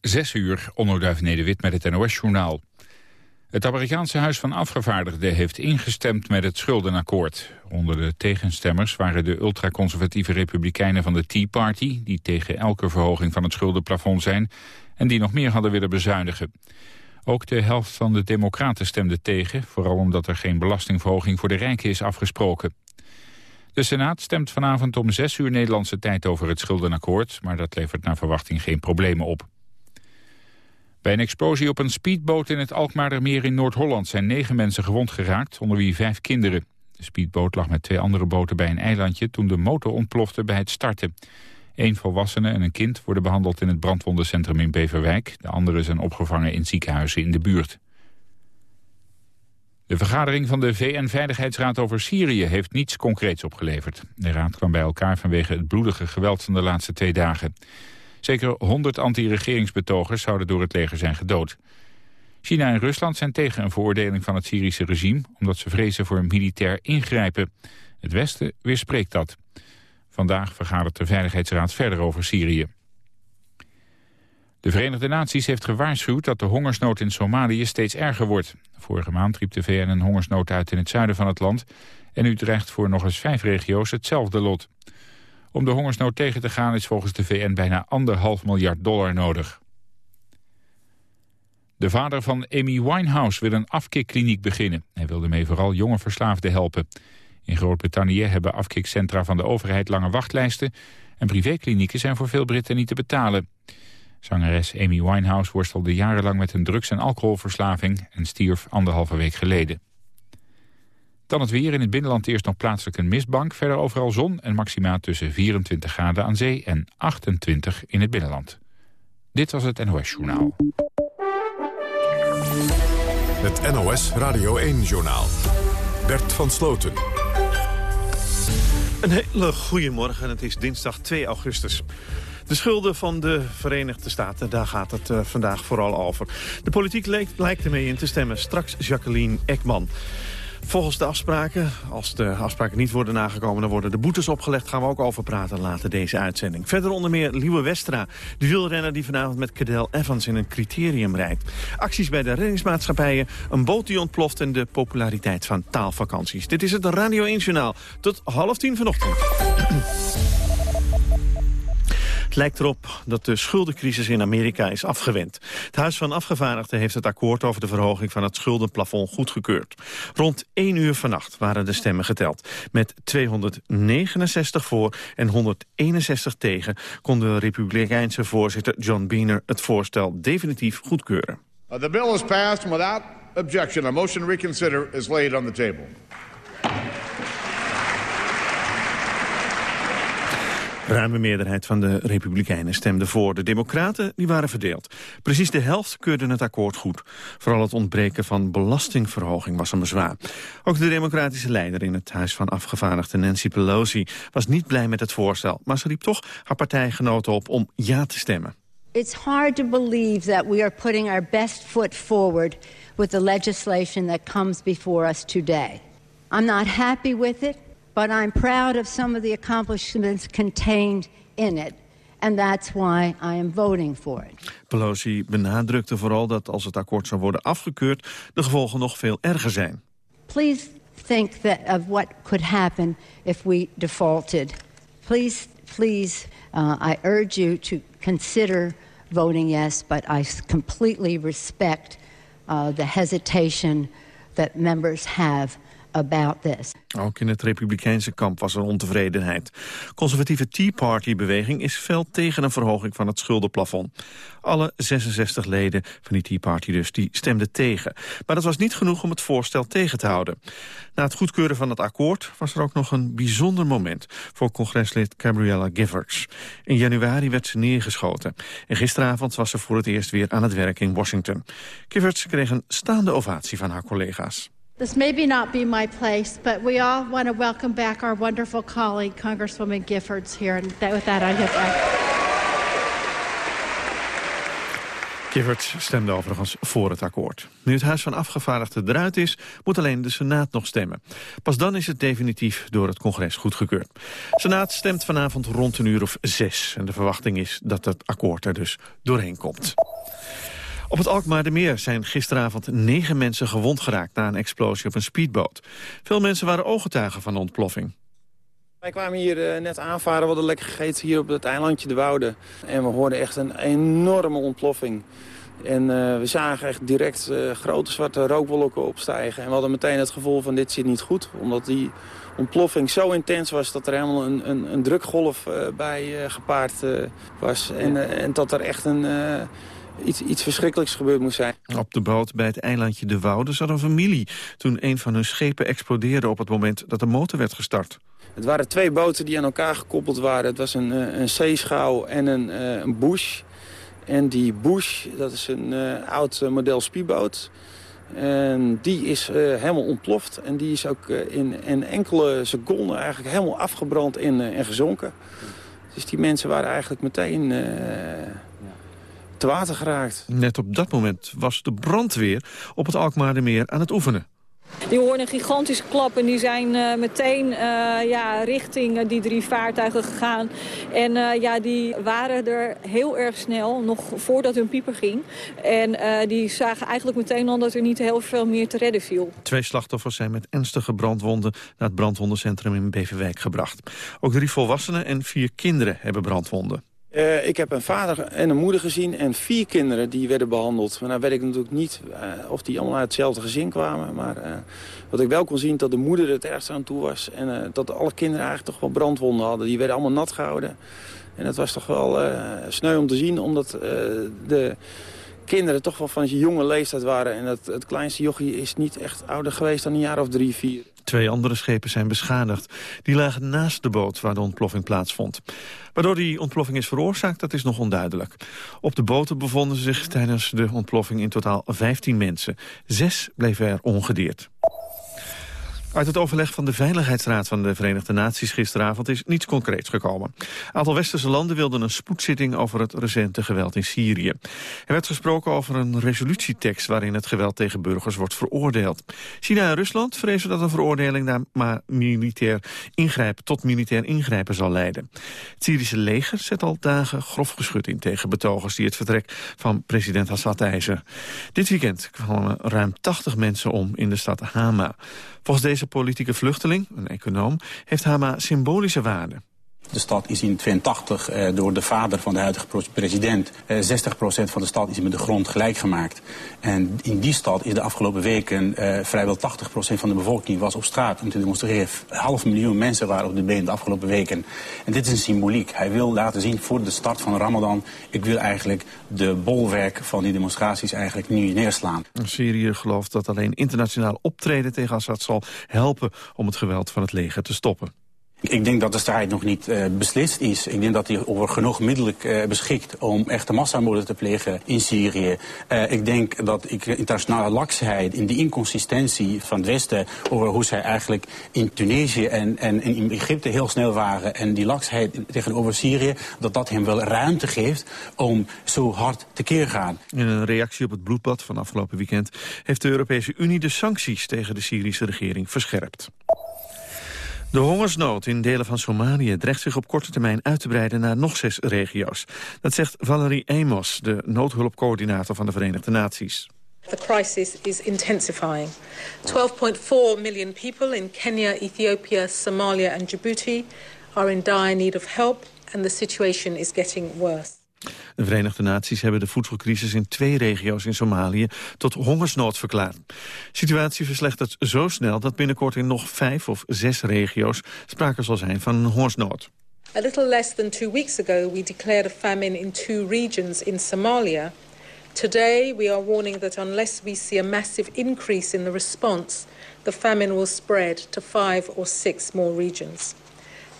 Zes uur, onderduif Nederwit met het NOS-journaal. Het Amerikaanse Huis van Afgevaardigden heeft ingestemd met het schuldenakkoord. Onder de tegenstemmers waren de ultraconservatieve republikeinen van de Tea Party... die tegen elke verhoging van het schuldenplafond zijn... en die nog meer hadden willen bezuinigen. Ook de helft van de democraten stemde tegen... vooral omdat er geen belastingverhoging voor de rijken is afgesproken. De Senaat stemt vanavond om zes uur Nederlandse tijd over het schuldenakkoord... maar dat levert naar verwachting geen problemen op. Bij een explosie op een speedboot in het Alkmaardermeer in Noord-Holland... zijn negen mensen gewond geraakt, onder wie vijf kinderen. De speedboot lag met twee andere boten bij een eilandje... toen de motor ontplofte bij het starten. Eén volwassene en een kind worden behandeld in het brandwondencentrum in Beverwijk. De anderen zijn opgevangen in ziekenhuizen in de buurt. De vergadering van de VN-veiligheidsraad over Syrië heeft niets concreets opgeleverd. De raad kwam bij elkaar vanwege het bloedige geweld van de laatste twee dagen. Zeker 100 anti-regeringsbetogers zouden door het leger zijn gedood. China en Rusland zijn tegen een veroordeling van het Syrische regime... omdat ze vrezen voor militair ingrijpen. Het Westen weerspreekt dat. Vandaag vergadert de Veiligheidsraad verder over Syrië. De Verenigde Naties heeft gewaarschuwd dat de hongersnood in Somalië steeds erger wordt. Vorige maand riep de VN een hongersnood uit in het zuiden van het land... en nu dreigt voor nog eens vijf regio's hetzelfde lot. Om de hongersnood tegen te gaan is volgens de VN bijna anderhalf miljard dollar nodig. De vader van Amy Winehouse wil een afkikkliniek beginnen. Hij wil ermee vooral jonge verslaafden helpen. In Groot-Brittannië hebben afkikcentra van de overheid lange wachtlijsten... en privéklinieken zijn voor veel Britten niet te betalen. Zangeres Amy Winehouse worstelde jarenlang met een drugs- en alcoholverslaving... en stierf anderhalve week geleden. Dan het weer in het binnenland eerst nog plaatselijk een mistbank. Verder overal zon en maxima tussen 24 graden aan zee en 28 in het binnenland. Dit was het NOS Journaal. Het NOS Radio 1-journaal. Bert van Sloten. Een hele goede morgen. Het is dinsdag 2 augustus. De schulden van de Verenigde Staten, daar gaat het uh, vandaag vooral over. De politiek lijkt, lijkt ermee in te stemmen. Straks Jacqueline Ekman. Volgens de afspraken, als de afspraken niet worden nagekomen... dan worden de boetes opgelegd, gaan we ook over praten later deze uitzending. Verder onder meer Liewe Westra, de wielrenner die vanavond met Cadel Evans in een criterium rijdt. Acties bij de reddingsmaatschappijen, een boot die ontploft... en de populariteit van taalvakanties. Dit is het Radio 1 Journaal. Tot half tien vanochtend. Het lijkt erop dat de schuldencrisis in Amerika is afgewend. Het Huis van Afgevaardigden heeft het akkoord over de verhoging van het schuldenplafond goedgekeurd. Rond 1 uur vannacht waren de stemmen geteld. Met 269 voor en 161 tegen kon de republikeinse voorzitter John Boehner het voorstel definitief goedkeuren. Uh, the bill is passed without objection. A motion to reconsider is laid on the table. Ruime meerderheid van de Republikeinen stemde voor. De Democraten die waren verdeeld. Precies de helft keurde het akkoord goed. Vooral het ontbreken van belastingverhoging was een bezwaar. Ook de democratische leider in het Huis van Afgevaardigden Nancy Pelosi was niet blij met het voorstel. Maar ze riep toch haar partijgenoten op om ja te stemmen. It's hard to believe that we are putting our best foot forward with the legislation that comes before us today. I'm not happy with it but I'm proud of some of the accomplishments contained in it. And that's why I am voting for it. Pelosi benadrukte vooral dat als het akkoord zou worden afgekeurd... de gevolgen nog veel erger zijn. Please think that of what could happen if we defaulted. Please, please, uh, I urge you to consider voting yes, but I completely respect uh, the hesitation that members have about this. Ook in het republikeinse kamp was er ontevredenheid. Conservatieve Tea Party-beweging is fel tegen een verhoging van het schuldenplafond. Alle 66 leden van die Tea Party dus, die stemden tegen. Maar dat was niet genoeg om het voorstel tegen te houden. Na het goedkeuren van het akkoord was er ook nog een bijzonder moment... voor congreslid Gabriella Giffords. In januari werd ze neergeschoten. En gisteravond was ze voor het eerst weer aan het werk in Washington. Giffords kreeg een staande ovatie van haar collega's. This may not be my place, but we all want to welcome back our wonderful colleague, Congresswoman Giffords, here. And that, with that, I get back. Giffords stemde overigens voor het akkoord. Nu het Huis van Afgevaardigden eruit is, moet alleen de Senaat nog stemmen. Pas dan is het definitief door het congres goedgekeurd. Senaat stemt vanavond rond een uur of zes. En de verwachting is dat het akkoord er dus doorheen komt. Op het Alkmaardermeer zijn gisteravond negen mensen gewond geraakt... na een explosie op een speedboot. Veel mensen waren ooggetuigen van de ontploffing. Wij kwamen hier uh, net aanvaren, we hadden lekker gegeten hier op het eilandje De Woude. En we hoorden echt een enorme ontploffing. En uh, we zagen echt direct uh, grote zwarte rookwolken opstijgen. En we hadden meteen het gevoel van dit zit niet goed. Omdat die ontploffing zo intens was dat er helemaal een, een, een drukgolf bij gepaard was. En, en dat er echt een iets, iets verschrikkelijks gebeurd moest zijn. Op de boot bij het eilandje De Woude zat een familie... toen een van hun schepen explodeerde op het moment dat de motor werd gestart. Het waren twee boten die aan elkaar gekoppeld waren. Het was een, eh, een zeeschouw en een, uh, een bush. En die bush, dat is een uh, oud model speedboot... En die is helemaal ontploft. En die is ook in, in, enkele seconden eigenlijk helemaal afgebrand en, en gezonken. Dus die mensen waren eigenlijk meteen te water geraakt. Net op dat moment was de brandweer op het Alkmaardermeer aan het oefenen. Die hoorden een gigantische klap en die zijn uh, meteen uh, ja, richting uh, die drie vaartuigen gegaan. En ja, die waren er heel erg snel, nog voordat hun pieper ging. En die zagen eigenlijk meteen al dat er niet heel veel meer te redden viel. Twee slachtoffers zijn met ernstige brandwonden naar het brandwondencentrum in Beverwijk gebracht. Ook drie volwassenen en vier kinderen hebben brandwonden. Uh, ik heb een vader en een moeder gezien en vier kinderen die werden behandeld. Maar nou weet ik natuurlijk niet uh, of die allemaal uit hetzelfde gezin kwamen. Maar uh, wat ik wel kon zien, dat de moeder het ergst aan toe was. En dat alle kinderen eigenlijk toch wel brandwonden hadden. Die werden allemaal nat gehouden. En dat was toch wel sneu om te zien, omdat de kinderen toch wel van jonge leeftijd waren. En het, het kleinste jochie is niet echt ouder geweest dan een jaar of drie, vier. Twee andere schepen zijn beschadigd. Die lagen naast de boot waar de ontploffing plaatsvond. Waardoor die ontploffing is veroorzaakt, dat is nog onduidelijk. Op de boten bevonden zich tijdens de ontploffing in totaal 15 mensen. Zes bleven er ongedeerd. Uit het overleg van de Veiligheidsraad van de Verenigde Naties gisteravond is niets concreets gekomen. Een aantal westerse landen wilden een spoedzitting over het recente geweld in Syrië. Er werd gesproken over een resolutietekst waarin het geweld tegen burgers wordt veroordeeld. China en Rusland vrezen dat een veroordeling naar maar militair ingrijpen, tot militair ingrijpen zal leiden. Het Syrische leger zet al dagen grof geschut in tegen betogers die het vertrek van president Assad eisen. Dit weekend kwamen ruim 80 mensen om in de stad Hama. Volgens deze politieke vluchteling, een econoom, heeft Hama symbolische waarde. De stad is in 82 eh, door de vader van de huidige president. Eh, 60% van de stad is met de grond gelijk gemaakt. En in die stad is de afgelopen weken eh, vrijwel 80% van de bevolking was op straat om te demonstreren. Half miljoen mensen waren op de been de afgelopen weken. En dit is een symboliek. Hij wil laten zien voor de start van Ramadan... ik wil eigenlijk de bolwerk van die demonstraties eigenlijk nu neerslaan. Syrië gelooft dat alleen internationaal optreden tegen Assad zal helpen... om het geweld van het leger te stoppen. Ik denk dat de strijd nog niet uh, beslist is. Ik denk dat hij over genoeg middelen uh, beschikt om echte massamoorden te plegen in Syrië. Uh, ik denk dat ik internationale laksheid in de inconsistentie van het Westen... over hoe zij eigenlijk in Tunesië en, en, in Egypte heel snel waren... en die laksheid tegenover Syrië, dat dat hem wel ruimte geeft om zo hard te gaan. In een reactie op het bloedbad van afgelopen weekend... heeft de Europese Unie de sancties tegen de Syrische regering verscherpt. De hongersnood in delen van Somalië dreigt zich op korte termijn uit te breiden naar nog zes regio's. Dat zegt Valerie Amos, de noodhulpcoördinator van de Verenigde Naties. The crisis is intensifying. 12.4 million people in Kenya, Ethiopia, Somalia and Djibouti are in dire need of help and the situation is getting worse. De Verenigde Naties hebben de voedselcrisis in twee regio's in Somalië tot hongersnood verklaard. De situatie verslechtert zo snel dat binnenkort in nog vijf of zes regio's sprake zal zijn van een hongersnood. A little less than two weeks ago we declared a famine in two regions in Somalia. Today we are warning that unless we see a massive increase in the response, the famine will spread to five or six more regions.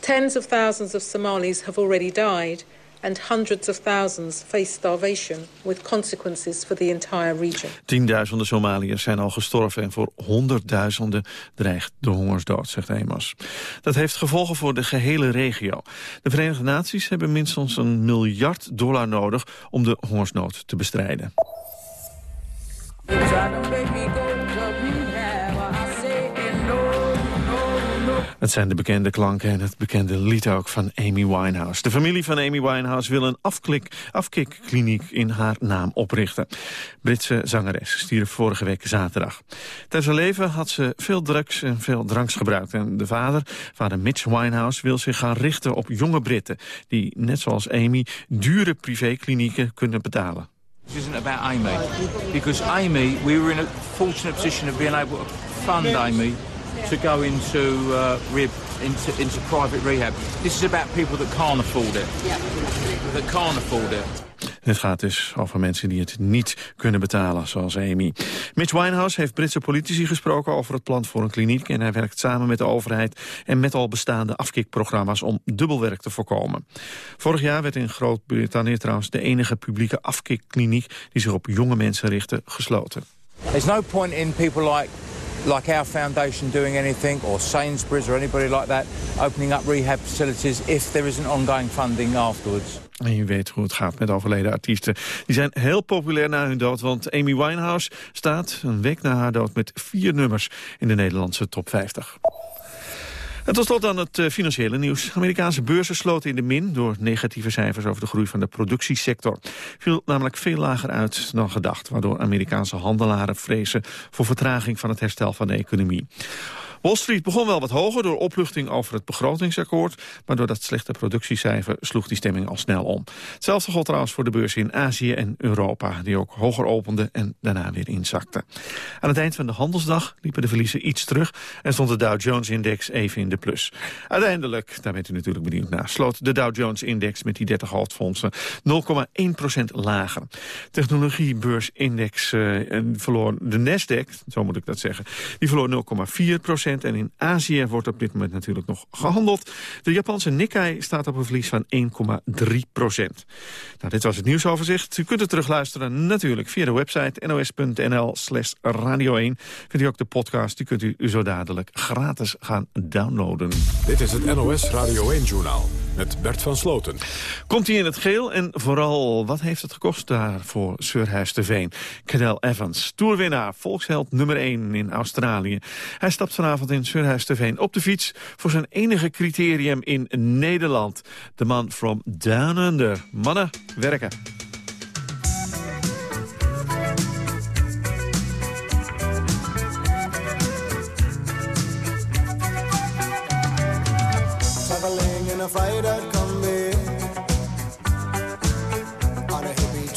Tens of thousands of Somalis have already died and hundreds of thousands face starvation with consequences for the entire region. Tienduizenden Somaliërs zijn al gestorven en voor honderdduizenden dreigt de hongersdood, zegt Amos. Dat heeft gevolgen voor de gehele regio. De Verenigde Naties hebben minstens een miljard dollar nodig om de hongersnood te bestrijden. Het zijn de bekende klanken en het bekende lied ook van Amy Winehouse. De familie van Amy Winehouse wil een afklik, afkikkliniek in haar naam oprichten. Britse zangeres stierf vorige week zaterdag. Tijdens haar leven had ze veel drugs en veel dranks gebruikt. En de vader, vader Mitch Winehouse, wil zich gaan richten op jonge Britten... die, net zoals Amy, dure privéklinieken kunnen betalen. This isn't about Amy, because Amy, we were in a fortunate position of being able to fund Amy to go into, uh, rehab, into, into private rehab. This is about people that can't afford it. That can't afford it. Het gaat dus over mensen die het niet kunnen betalen, zoals Amy. Mitch Winehouse heeft Britse politici gesproken over het plan voor een kliniek... en hij werkt samen met de overheid en met al bestaande afkikprogramma's... om dubbelwerk te voorkomen. Vorig jaar werd in Groot-Brittannië trouwens de enige publieke afkikkliniek... die zich op jonge mensen richtte, gesloten. There's no point in people like like our foundation doing anything, or Sainsbury's or anybody like that, opening up rehab facilities if there isn't ongoing funding afterwards. En je weet hoe het gaat met overleden artiesten. Die zijn heel populair na hun dood, want Amy Winehouse staat een week na haar dood met vier nummers in de Nederlandse top 50. En tot slot dan het uh, financiële nieuws. Amerikaanse beurzen sloten in de min door negatieve cijfers over de groei van de productiesector. Viel namelijk veel lager uit dan gedacht, waardoor Amerikaanse handelaren vrezen voor vertraging van het herstel van de economie. Wall Street begon wel wat hoger door opluchting over het begrotingsakkoord. Maar door dat slechte productiecijfer sloeg die stemming al snel om. Hetzelfde gold trouwens voor de beurs in Azië en Europa. Die ook hoger openden en daarna weer inzakten. Aan het eind van de handelsdag liepen de verliezen iets terug. En stond de Dow Jones-index even in plus. Uiteindelijk, daar bent u natuurlijk benieuwd naar, sloot de Dow Jones-index met die 30 hoofdfondsen 0,1% lager. Technologiebeursindex uh, verloor de Nasdaq, zo moet ik dat zeggen, die verloor 0,4% en in Azië wordt op dit moment natuurlijk nog gehandeld. De Japanse Nikkei staat op een verlies van 1,3 procent. Nou, dit was het nieuwsoverzicht. U kunt het terugluisteren natuurlijk via de website nos.nl slash radio 1. Vindt u ook de podcast, die kunt u zo dadelijk gratis gaan downloaden. Dit is het NOS Radio 1-journaal met Bert van Sloten. Komt hij in het geel en vooral wat heeft het gekost daar voor Surhuis de Veen? Cadel Evans, toerwinnaar, volksheld nummer 1 in Australië. Hij stapt vanavond in Surhuis de Veen op de fiets voor zijn enige criterium in Nederland. De man from Down Under. Mannen, werken.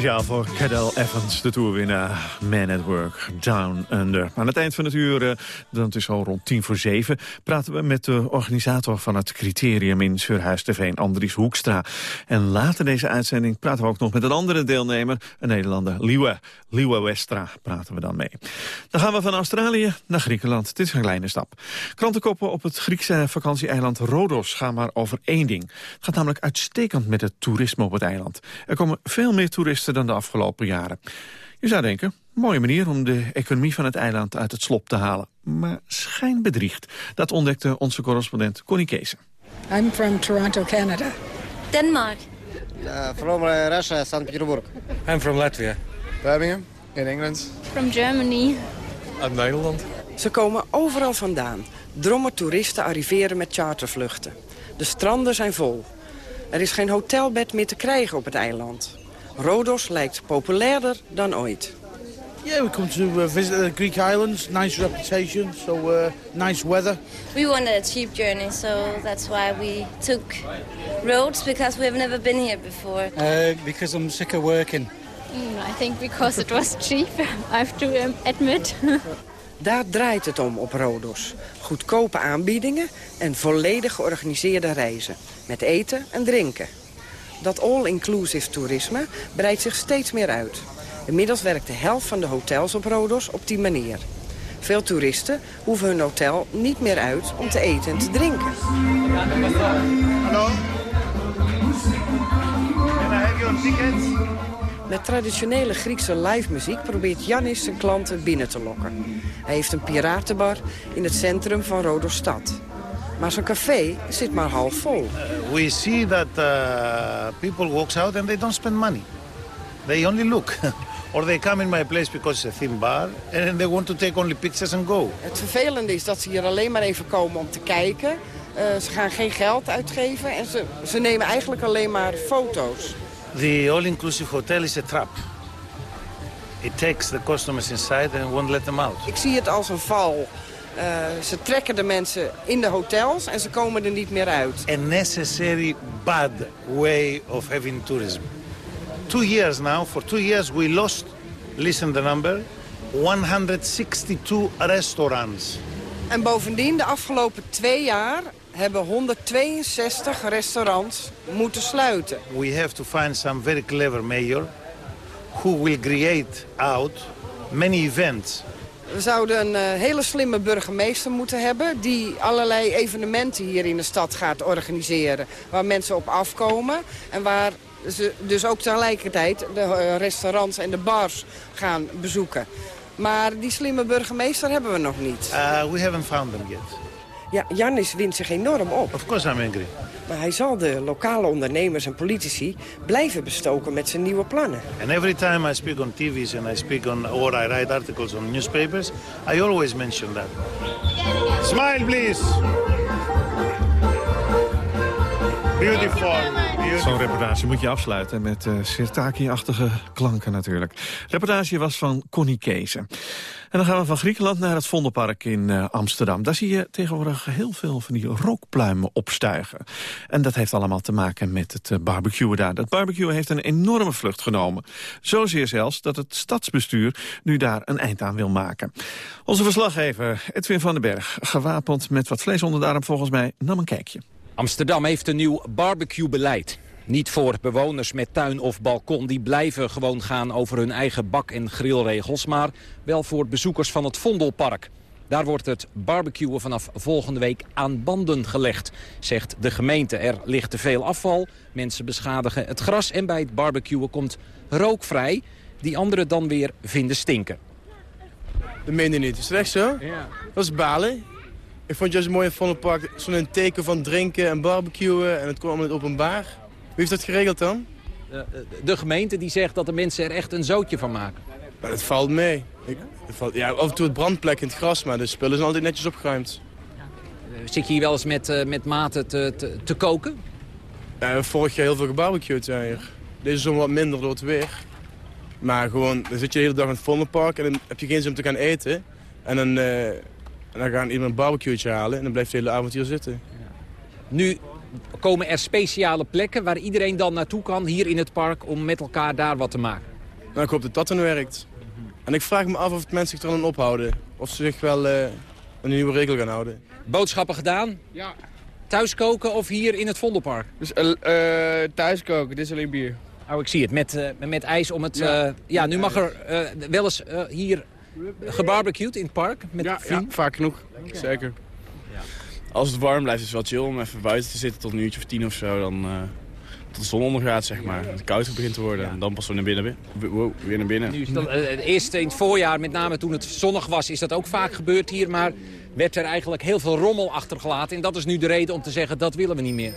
Speciaal voor Cadel Evans, de toerwinnaar Man at Work, Down Under. Aan het eind van het uur, eh, dan het is al rond tien voor zeven... praten we met de organisator van het criterium in Surhuis TV, Andries Hoekstra. En later deze uitzending praten we ook nog met een andere deelnemer... een Nederlander, Liwa. Liwa Westra praten we dan mee. Dan gaan we van Australië naar Griekenland. Het is een kleine stap. Krantenkoppen op het Griekse vakantieeiland Rodos gaan maar over één ding. Het gaat namelijk uitstekend met het toerisme op het eiland. Er komen veel meer toeristen dan de afgelopen jaren. Je zou denken, mooie manier om de economie van het eiland uit het slop te halen. Maar schijn bedriegt. Dat ontdekte onze correspondent Connie Kees. I'm from Toronto, Canada. Denmark. Uh, from uh, Russia, St. Petersburg. I'm from Latvia. Birmingham, in England. From Germany. Uit Nederland. Ze komen overal vandaan. Drommen toeristen arriveren met chartervluchten. De stranden zijn vol. Er is geen hotelbed meer te krijgen op het eiland. Rodos lijkt populairder dan ooit. Yeah, we come to uh, visit the Greek islands. Nice reputation, so uh, nice weather. We wanted a cheap journey, so that's why we took roads because we've never been here before. Uh, because I'm sick of working. Mm, I think because it was cheap, I have to um, admit. Daar draait het om op Rodos. Goedkope aanbiedingen en volledig georganiseerde reizen. Met eten en drinken. Dat all-inclusive toerisme breidt zich steeds meer uit. Inmiddels werkt de helft van de hotels op Rodos op die manier. Veel toeristen hoeven hun hotel niet meer uit om te eten en te drinken. Hallo? Have your tickets? Met traditionele Griekse live muziek probeert Janis zijn klanten binnen te lokken. Hij heeft een piratenbar in het centrum van Rodos stad. Maar zijn café zit maar half vol. we see that uh, people walks out and they don't spend money. They only look. or they come in my place because it's a thin bar and they want to take only pictures and go. Het vervelende is dat ze hier alleen maar even komen om te kijken. Uh, ze gaan geen geld uitgeven en ze, ze nemen eigenlijk alleen maar foto's. The all-inclusive hotel is a trap. It takes the customers inside and won't let them out. Ik zie het als een val. Uh, ze trekken de mensen in de hotels en ze komen er niet meer uit. A necessary bad way of having tourism. Two years now, for two years we lost, listen the number, 162 restaurants. En bovendien, de afgelopen twee jaar hebben 162 restaurants moeten sluiten. We have to find some very clever mayor who will create out many events we zouden een uh, hele slimme burgemeester moeten hebben... die allerlei evenementen hier in de stad gaat organiseren. Waar mensen op afkomen en waar ze dus ook tegelijkertijd de uh, restaurants en de bars gaan bezoeken. Maar die slimme burgemeester hebben we nog niet. Uh, we haven't found them yet. Ja, Janis wint zich enorm op. Of course I'm angry. Maar hij zal de lokale ondernemers en politici blijven bestoken met zijn nieuwe plannen. And every time I speak on TV's and I speak on or I write articles on newspapers, I always mention that. Smile please. Beautiful. Zo'n reportage moet je afsluiten met uh, Sirtaki-achtige klanken natuurlijk. De reportage was van Connie Kees. En dan gaan we van Griekenland naar het Vondelpark in uh, Amsterdam. Daar zie je tegenwoordig heel veel van die rookpluimen opstuigen. En dat heeft allemaal te maken met het uh, barbecuen daar. Dat barbecuen heeft een enorme vlucht genomen. Zozeer zelfs dat het stadsbestuur nu daar een eind aan wil maken. Onze verslaggever Edwin van den Berg, gewapend met wat vlees onder de arm volgens mij, nam een kijkje. Amsterdam heeft een nieuw barbecue-beleid. Niet voor bewoners met tuin of balkon. Die blijven gewoon gaan over hun eigen bak- en grillregels. Maar wel voor bezoekers van het Vondelpark. Daar wordt het barbecuen vanaf volgende week aan banden gelegd, zegt de gemeente. Er ligt te veel afval, mensen beschadigen het gras... en bij het barbecuen komt rook vrij, die anderen dan weer vinden stinken. Dat meen je niet. Is het echt zo? Ja. Dat is balen. Ik vond juist mooi in het Vondelpark zo'n teken van drinken en barbecuen... en het kwam allemaal in het openbaar. Wie heeft dat geregeld dan? De, de, gemeente die zegt dat de mensen er echt een zootje van maken. Maar dat valt mee. Ik, het valt, ja, af en toe het brandplek in het gras, maar de spullen zijn altijd netjes opgeruimd. Zit je hier wel eens met, uh, met maten te, te, te koken? Hebben vorig jaar heel veel gebarbecued zijn hier. Deze zomer wat minder door het weer. Maar gewoon, dan zit je de hele dag in het Vondelpark en dan heb je geen zin om te gaan eten. En dan, uh, en dan gaan iemand een barbecue halen en dan blijft de hele avond hier zitten. Nu komen er speciale plekken waar iedereen dan naartoe kan, hier in het park, om met elkaar daar wat te maken? Nou, ik hoop dat dat dan werkt. En ik vraag me af of het mensen zich er dan ophouden. Of ze zich wel uh, een nieuwe regel gaan houden. Boodschappen gedaan? Ja. Thuis koken of hier in het Vondelpark? Dus uh, thuis koken, dit is alleen bier. Oh, ik zie het. Met, uh, met ijs om het... Ja, ja nu mag er wel eens hier gebarbecued in het park met ja, vaak genoeg. Zeker. Ja. Als het warm blijft is het wel chill om even buiten te zitten tot een uurtje of tien of zo. Dan, uh, tot de zon ondergaat, zeg maar. Het koud begint te worden. En dan pas we naar binnen. Wow, weer naar binnen. Nu is dat, uh, eerst in het voorjaar, met name toen het zonnig was, is dat ook vaak gebeurd hier. Maar werd er eigenlijk heel veel rommel achtergelaten. En dat is nu de reden om te zeggen, dat willen we niet meer.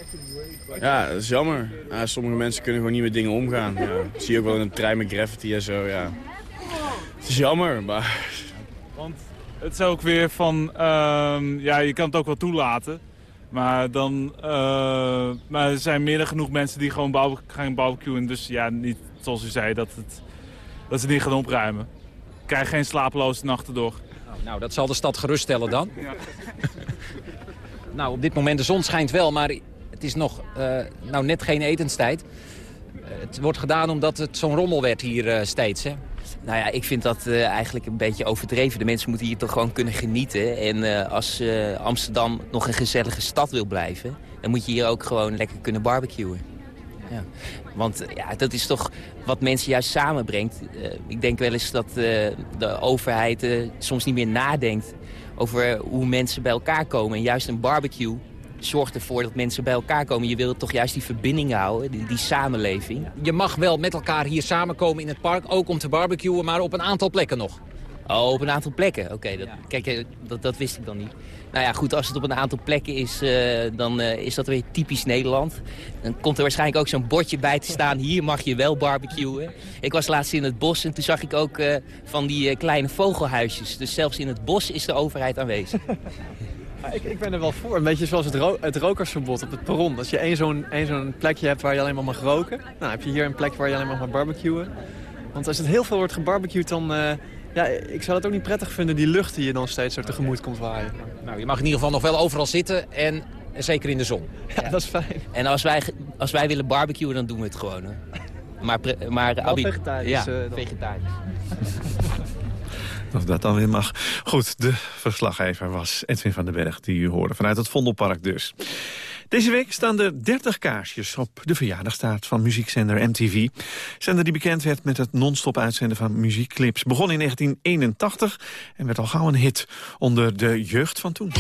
Ja, dat is jammer. Ja, sommige mensen kunnen gewoon niet met dingen omgaan. Ja. Dat zie je ook wel in een trein met graffiti en zo, ja. Het is jammer, maar... Want het is ook weer van, uh, ja, je kan het ook wel toelaten. Maar, dan, uh, maar er zijn meer dan genoeg mensen die gewoon bouw, gaan barbecuen. Dus ja, niet zoals u zei, dat, het, dat ze niet gaan opruimen. Ik krijg geen slapeloze nachten door. Nou, dat zal de stad geruststellen dan. Ja. nou, op dit moment de zon schijnt wel, maar het is nog uh, nou, net geen etenstijd. het wordt gedaan omdat het zo'n rommel werd hier uh, steeds, hè? Nou ja, ik vind dat uh, eigenlijk een beetje overdreven. De mensen moeten hier toch gewoon kunnen genieten. En uh, als uh, Amsterdam nog een gezellige stad wil blijven... dan moet je hier ook gewoon lekker kunnen barbecuen. Ja. Want ja, dat is toch wat mensen juist samenbrengt. ik denk wel eens dat de overheid soms niet meer nadenkt... over hoe mensen bij elkaar komen. En juist een barbecue zorgt ervoor dat mensen bij elkaar komen. Je wil toch juist die verbinding houden, die, die, samenleving. Je mag wel met elkaar hier samenkomen in het park, ook om te barbecuen, maar op een aantal plekken nog. Oh, op een aantal plekken. Oké, dat, kijk, dat, dat wist ik dan niet. Nou ja, goed, als het op een aantal plekken is, uh, dan uh, is dat weer typisch Nederland. Dan komt er waarschijnlijk ook zo'n bordje bij te staan. Hier mag je wel barbecuen. Ik was laatst in het bos en toen zag ik ook uh, van die kleine vogelhuisjes. Dus zelfs in het bos is de overheid aanwezig. Ik, ik, ben er wel voor. Een beetje zoals het, ro het rokersverbod op het perron. Als je één zo'n zo'n plekje hebt waar je alleen maar mag roken... nou heb je hier een plek waar je alleen maar mag barbecuen. Want als het heel veel wordt gebarbecued, dan... Uh, ja, ik zou het ook niet prettig vinden, die lucht die je dan steeds zo tegemoet komt waaien. Nou, je mag in ieder geval nog wel overal zitten en zeker in de zon. Ja, dat is fijn. En als wij, als wij willen barbecuen, dan doen we het gewoon. Hè. Maar, maar Abi, vegetarisch. Ja, uh, vegetarisch. Of dat dan weer mag. Goed, de verslaggever was Edwin van den Berg, die u hoorde. Vanuit het Vondelpark dus. Deze week staan er 30 kaarsjes op de verjaardagstaart van muziekzender MTV. Zender die bekend werd met het non-stop uitzenden van muziekclips. Begon in 1981 en werd al gauw een hit onder de jeugd van toen.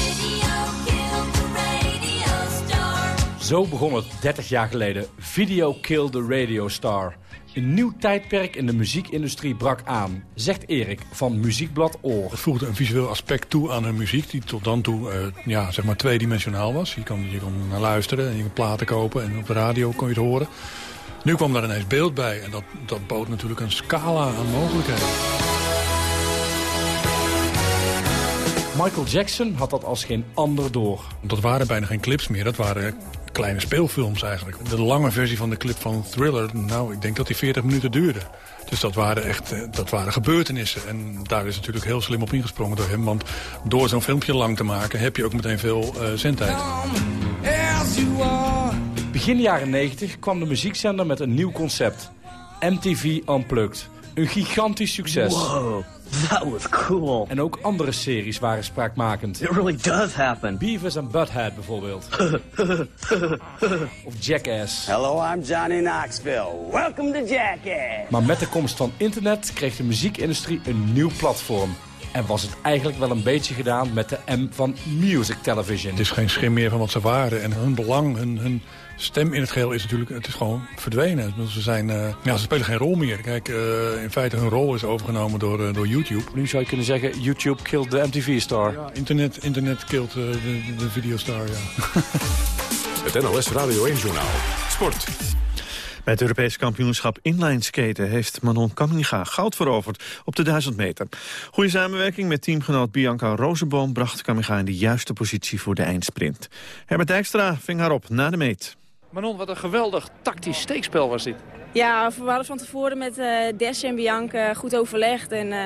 Zo begon het 30 jaar geleden. Video Kill the Radio Star. Een nieuw tijdperk in de muziekindustrie brak aan, zegt Erik van Muziekblad Oor. Het voegde een visueel aspect toe aan hun muziek die tot dan toe uh, ja, zeg maar tweedimensionaal was. Je kon, je kon naar luisteren en je kon platen kopen en op de radio kon je het horen. Nu kwam daar ineens beeld bij en dat, dat bood natuurlijk een scala aan mogelijkheden. Michael Jackson had dat als geen ander door. Dat waren bijna geen clips meer, dat waren kleine speelfilms eigenlijk. De lange versie van de clip van Thriller, nou, ik denk dat die 40 minuten duurde. Dus dat waren echt dat waren gebeurtenissen. En daar is natuurlijk heel slim op ingesprongen door hem. Want door zo'n filmpje lang te maken heb je ook meteen veel uh, zendtijd. Begin jaren 90 kwam de muziekzender met een nieuw concept. MTV Unplugged. Een gigantisch succes. Wow. That was cool. En ook andere series waren spraakmakend. It really does happen. Beavis and Butthead bijvoorbeeld. of Jackass. Hello, I'm Johnny Knoxville. Welcome to Jackass. Maar met de komst van internet kreeg de muziekindustrie een nieuw platform. En was het eigenlijk wel een beetje gedaan met de M van Music Television. Het is geen schim meer van wat ze waren. En hun belang, hun, hun stem in het geheel is natuurlijk het is gewoon verdwenen. Ze, zijn, uh, ja, ze spelen geen rol meer. Kijk, uh, in feite hun rol is overgenomen door, uh, door YouTube. Nu zou je kunnen zeggen, YouTube killed de MTV-star. Ja, internet, internet killed de, de videostar, ja. het NOS Radio 1-journaal. Sport. Bij het Europese kampioenschap inlineskaten heeft Manon Kamminga goud veroverd op de 1000 meter. Goede samenwerking met teamgenoot Bianca Rozenboom bracht Kamminga in de juiste positie voor de eindsprint. Herbert Dijkstra ving haar op na de meet. Manon, wat een geweldig tactisch steekspel was dit. Ja, we hadden van tevoren met eh Des en Bianca goed overlegd. En eh,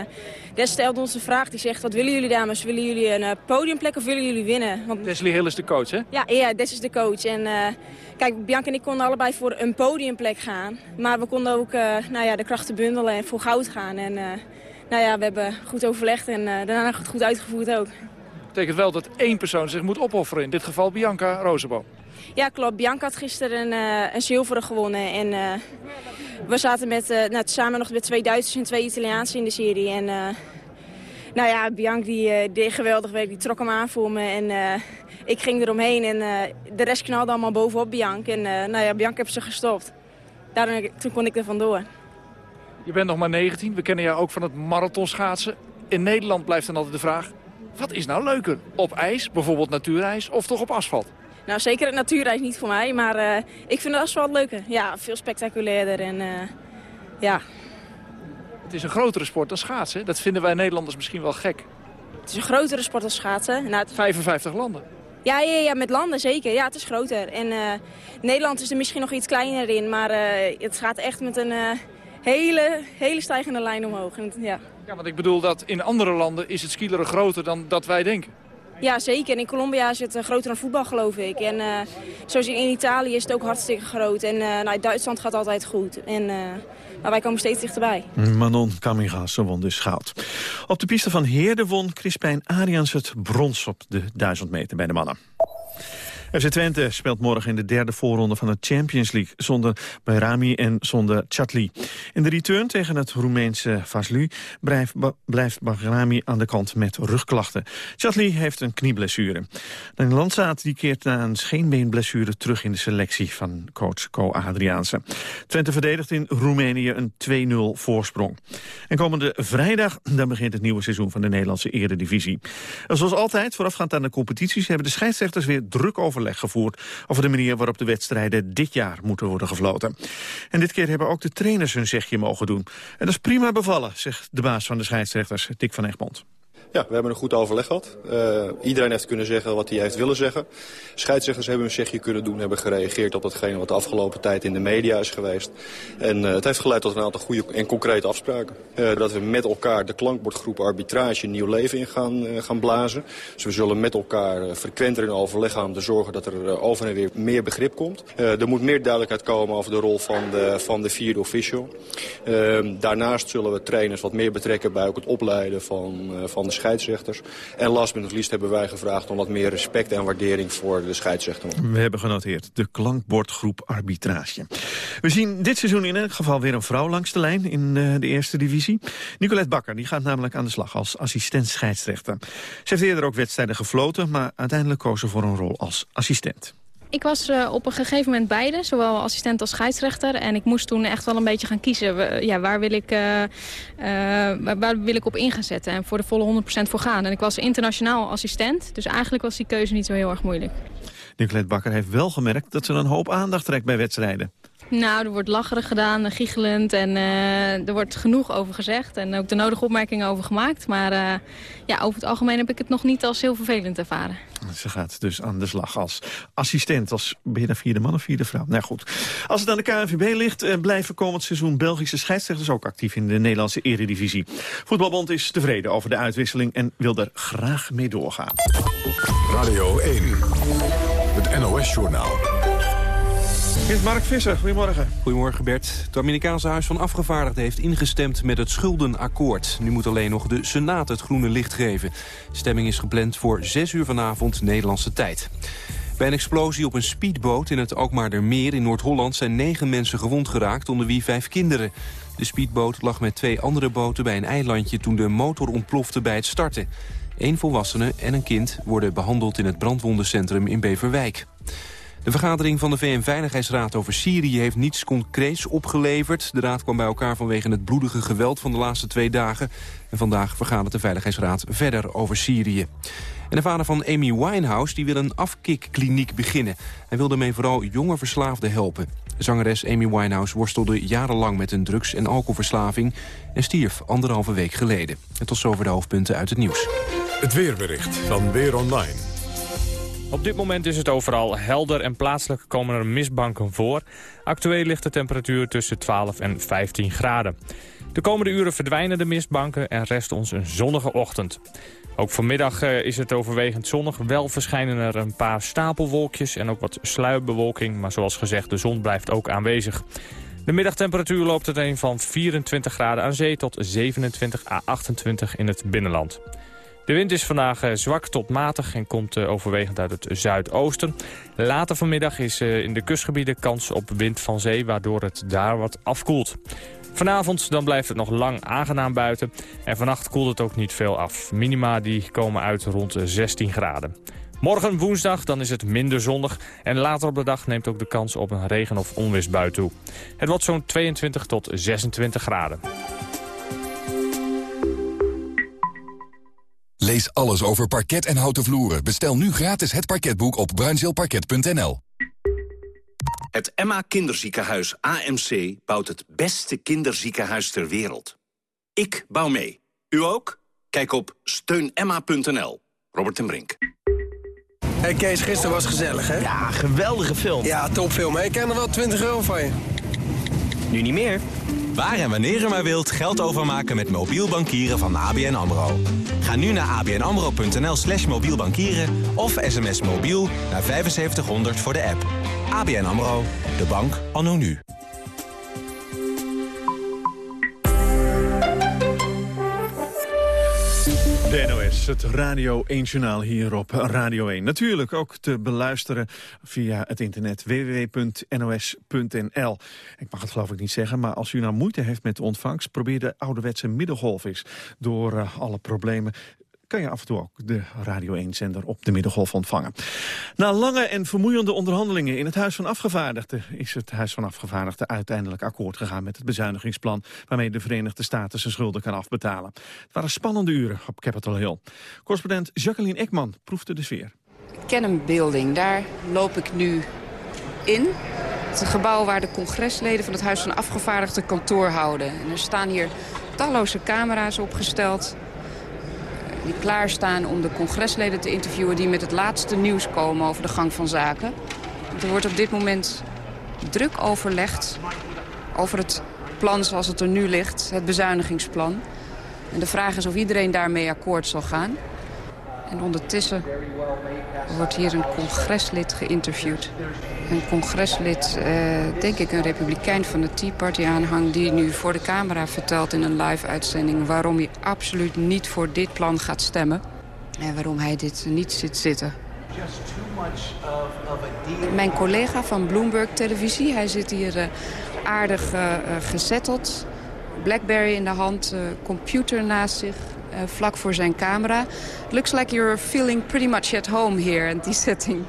Des stelde ons een vraag. Die zegt, wat willen jullie dames? Willen jullie een eh, podiumplek of willen jullie winnen? Want, Leslie Hill is de coach, hè? ja, ja, Des is de coach. En kijk, Bianca en ik konden allebei voor een podiumplek gaan. Maar we konden ook nou ja, de krachten bundelen en voor goud gaan. En nou ja, we hebben goed overlegd en daarna goed, goed uitgevoerd ook. betekent wel dat één persoon zich moet opofferen. In dit geval Bianca Rozenboom. Ja, klopt. Bianca had gisteren een, eh, een zilveren gewonnen. En eh, we zaten met, eh, nou, samen nog met twee Duitsers en twee Italiaanse in de serie. En nou ja, Bianca die, deed geweldig werk. Die trok hem aan voor me. En ik ging eromheen. En de rest knalde allemaal bovenop Bianca. En nou ja, Bianca heeft ze gestopt. Daarom, toen kon ik er vandoor. Je bent nog maar 19. We kennen jou ook van het marathonschaatsen. In Nederland blijft dan altijd de vraag... wat is nou leuker? Op ijs, bijvoorbeeld natuurijs, of toch op asfalt? Nou, zeker het natuurreis niet voor mij. Maar eh, ik vind het asfalt leuker. Ja, veel spectaculairder. En eh, ja, Het is een grotere sport dan schaatsen. Dat vinden wij Nederlanders misschien wel gek. het is een grotere sport als schaatsen. Nou, het- 55 landen. Ja, ja, ja, met landen zeker. Ja, het is groter. En eh, Nederland is er misschien nog iets kleiner in, maar het gaat echt met een hele, hele stijgende lijn omhoog. En, ja. Ja, want ik bedoel dat in andere landen is het skileren groter dan dat wij denken. Ja, zeker. En in Colombia is het eh, groter dan voetbal, geloof ik. En eh, zoals in Italië is het ook hartstikke groot. En eh nou, Duitsland gaat altijd goed. En, maar wij komen steeds dichterbij. Manon Kamiga, ze won dus goud. Op de piste van Heerde won Crispijn Arians het brons op de 1000 meter bij de mannen. FC Twente speelt morgen in de derde voorronde van de Champions League... zonder Bayrami en zonder Chatli. In de return tegen het Roemeense Vaslu blijft, blijft aan de kant met rugklachten. Chatli heeft een knieblessure. De Landzaat die keert na een scheenbeenblessure terug in de selectie van coach Co Adriaanse. Twente verdedigt in Roemenië een 2-0 voorsprong. En komende vrijdag dan begint het nieuwe seizoen van de Nederlandse eredivisie. Zoals altijd, voorafgaand aan de competities... hebben de scheidsrechters weer druk overleg gevoerd... over de manier waarop de wedstrijden dit jaar moeten worden gefloten. En dit keer hebben ook de trainers hun zegje mogen doen. En dat is prima bevallen, zegt de baas van de scheidsrechters, Dick van Egmond. Ja, we hebben een goed overleg gehad. Eh, iedereen heeft kunnen zeggen wat hij heeft willen zeggen. Scheidsrechters hebben hun zegje kunnen doen, hebben gereageerd op datgene wat de afgelopen tijd in de media is geweest. En eh, het heeft geleid tot een aantal goede en concrete afspraken. Eh, dat we met elkaar de klankbordgroep arbitrage een nieuw leven in gaan, gaan blazen. Dus we zullen met elkaar frequenter in overleg gaan om te zorgen dat er over en weer meer begrip komt. Er moet meer duidelijkheid komen over de rol van de, van de vierde official. Eh, daarnaast zullen we trainers wat meer betrekken bij ook het opleiden van, van de scheidsrechters. En last but not least hebben wij gevraagd om wat meer respect en waardering voor de scheidsrechter. We hebben genoteerd de klankbordgroep arbitrage. We zien dit seizoen in elk geval weer een vrouw langs de lijn in eh, de eerste divisie. Nicolette Bakker die gaat namelijk aan de slag als assistent scheidsrechter. Ze heeft eerder ook wedstrijden gefloten, maar uiteindelijk koos ze voor een rol als assistent. Ik was eh, op een gegeven moment beide, zowel assistent als scheidsrechter. En ik moest toen echt wel een beetje gaan kiezen. Ja, waar, wil ik, eh, eh, waar, wil ik op in zetten en voor de volle 100% voor gaan. En ik was internationaal assistent, dus eigenlijk was die keuze niet zo heel erg moeilijk. Nicolette Bakker heeft wel gemerkt dat ze een hoop aandacht trekt bij wedstrijden. Nou, er wordt lacherig gedaan, eh, giechelend en eh, er wordt genoeg over gezegd. En ook de nodige opmerkingen over gemaakt. Maar eh, ja, over het algemeen heb ik het nog niet als heel vervelend ervaren. Ze gaat dus aan de slag als assistent. Als ben je dan vierde man of vierde vrouw? Nou goed. Als het aan de KNVB ligt, blijven komend seizoen Belgische scheidsrechters ook actief in de Nederlandse eredivisie. Voetbalbond is tevreden over de uitwisseling en wil er graag mee doorgaan. Radio 1, het NOS-journaal. Mark Visser, goedemorgen. Goedemorgen Bert. Het Amerikaanse Huis van Afgevaardigden heeft ingestemd met het schuldenakkoord. Nu moet alleen nog de Senaat het groene licht geven. Stemming is gepland voor 6 uur vanavond Nederlandse tijd. Bij een explosie op een speedboot in het Alkmaardermeer in Noord-Holland... zijn negen mensen gewond geraakt, onder wie vijf kinderen. De speedboot lag met twee andere boten bij een eilandje... toen de motor ontplofte bij het starten. Eén volwassene en een kind worden behandeld in het brandwondencentrum in Beverwijk. De vergadering van de VN-veiligheidsraad over Syrië heeft niets concreets opgeleverd. De raad kwam bij elkaar vanwege het bloedige geweld van de laatste twee dagen. En vandaag vergadert de Veiligheidsraad verder over Syrië. En de vader van Amy Winehouse die wil een afkikkliniek beginnen. Hij wil daarmee vooral jonge verslaafden helpen. Zangeres Amy Winehouse worstelde jarenlang met een drugs- en alcoholverslaving... en stierf anderhalve week geleden. En tot zover de hoofdpunten uit het nieuws. Het weerbericht van Weer Online. Op dit moment is het overal helder en plaatselijk komen er mistbanken voor. Actueel ligt de temperatuur tussen 12 en 15 graden. De komende uren verdwijnen de mistbanken en rest ons een zonnige ochtend. Ook vanmiddag eh, is het overwegend zonnig. Wel verschijnen er een paar stapelwolkjes en ook wat sluierbewolking. Maar zoals gezegd, de zon blijft ook aanwezig. De middagtemperatuur loopt uiteen van 24 graden aan zee tot 27 à 28 in het binnenland. De wind is vandaag eh, zwak tot matig en komt eh, overwegend uit het zuidoosten. Later vanmiddag is in de kustgebieden kans op wind van zee... waardoor het daar wat afkoelt. Vanavond dan blijft het nog lang aangenaam buiten. En vannacht koelt het ook niet veel af. Minima die komen uit rond 16 graden. Morgen woensdag dan is het minder zonnig. En later op de dag neemt ook de kans op een regen- of onweersbui toe. Het wordt zo'n 22 tot 26 graden. Lees alles over parket en houten vloeren. Bestel nu gratis het parketboek op bruinzeelparket.nl. Het Emma Kinderziekenhuis AMC bouwt het beste kinderziekenhuis ter wereld. Ik bouw mee. U ook? Kijk op steunemma.nl. Robert ten Brink. Hey Kees, gisteren was gezellig, hè? Ja, geweldige film. Ja, topfilm. Ik ken er wel 20 euro van je. Nu niet meer. Waar en wanneer u maar wilt geld overmaken met mobiel bankieren van ABN AMRO. Ga nu naar abnamro.nl slash mobiel bankieren of sms mobiel naar 7500 voor de app. ABN AMRO, de bank anno nu. Het Radio 1-journaal hier op Radio 1. Natuurlijk ook te beluisteren via het internet www.nos.nl. Ik mag het geloof ik niet zeggen, maar als u nou moeite heeft met de ontvangst... probeer de ouderwetse middengolf eens door uh, alle problemen kan je af en toe ook de Radio 1-zender op de Middengolf ontvangen. Na lange en vermoeiende onderhandelingen in het Huis van Afgevaardigden... is het Huis van Afgevaardigden uiteindelijk akkoord gegaan met het bezuinigingsplan... waarmee de Verenigde Staten zijn schulden kan afbetalen. Het waren spannende uren op Capitol Hill. Correspondent Jacqueline Ekman proefde de sfeer. Cannon Building, daar loop ik nu in. Het gebouw waar de congresleden van het Huis van Afgevaardigden kantoor houden. En er staan hier talloze camera's opgesteld die klaarstaan om de congresleden te interviewen... die met het laatste nieuws komen over de gang van zaken. Er wordt op dit moment druk overlegd over het plan zoals het er nu ligt, het bezuinigingsplan. En de vraag is of iedereen daarmee akkoord zal gaan. En ondertussen wordt hier een congreslid geïnterviewd. Een congreslid, eh, denk ik een republikein van de Tea Party aanhang... die nu voor de camera vertelt in een live-uitzending... waarom hij absoluut niet voor dit plan gaat stemmen. En waarom hij dit niet zit zitten. Mijn collega van Bloomberg Televisie, hij zit hier uh, aardig uh, gezetteld. Blackberry in de hand, computer naast zich, vlak voor zijn camera. Looks like you're feeling pretty much at home here in die setting.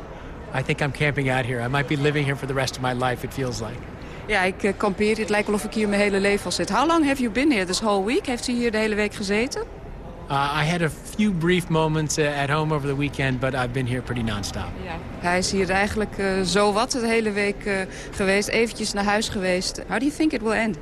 I think I'm camping out here. I might be living here for the rest of my life, it feels like. Ja, ik uh, kampeer. Het lijkt wel of ik hier mijn hele leven al zit. How long have you been here this whole week? Heeft u hier de hele week gezeten? Uh, I had a few brief moments uh, at home over the weekend, but I've been here pretty non-stop. Ja. Hij is hier eigenlijk uh, zo wat de hele week geweest. Eventjes naar huis geweest. How do you think it will end?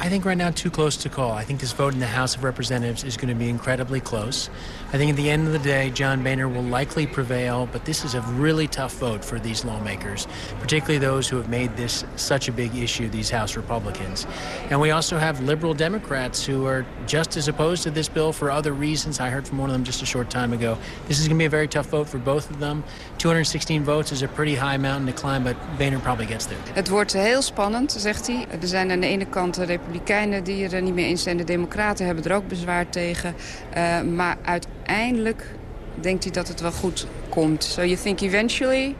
I think right now too close to call. I think this vote in the House of Representatives is going to be incredibly close. I think at the end of the day, John Boehner will likely prevail, but this is a really tough vote for these lawmakers, particularly those who have made this such a big issue, these House Republicans. And we also have liberal Democrats who are just as opposed to this bill for other reasons. I heard from one of them just a short time ago. This is going to be a very tough vote for both of them. 216 votes is a pretty high mountain to climb, but Boehner probably gets there. Het wordt heel spannend, zegt hij. Er zijn aan de ene kant de Republikeinen die er niet mee eens zijn. De Democraten hebben er ook bezwaar tegen. Uh, maar uiteindelijk denkt hij dat het wel goed komt. So you think eventually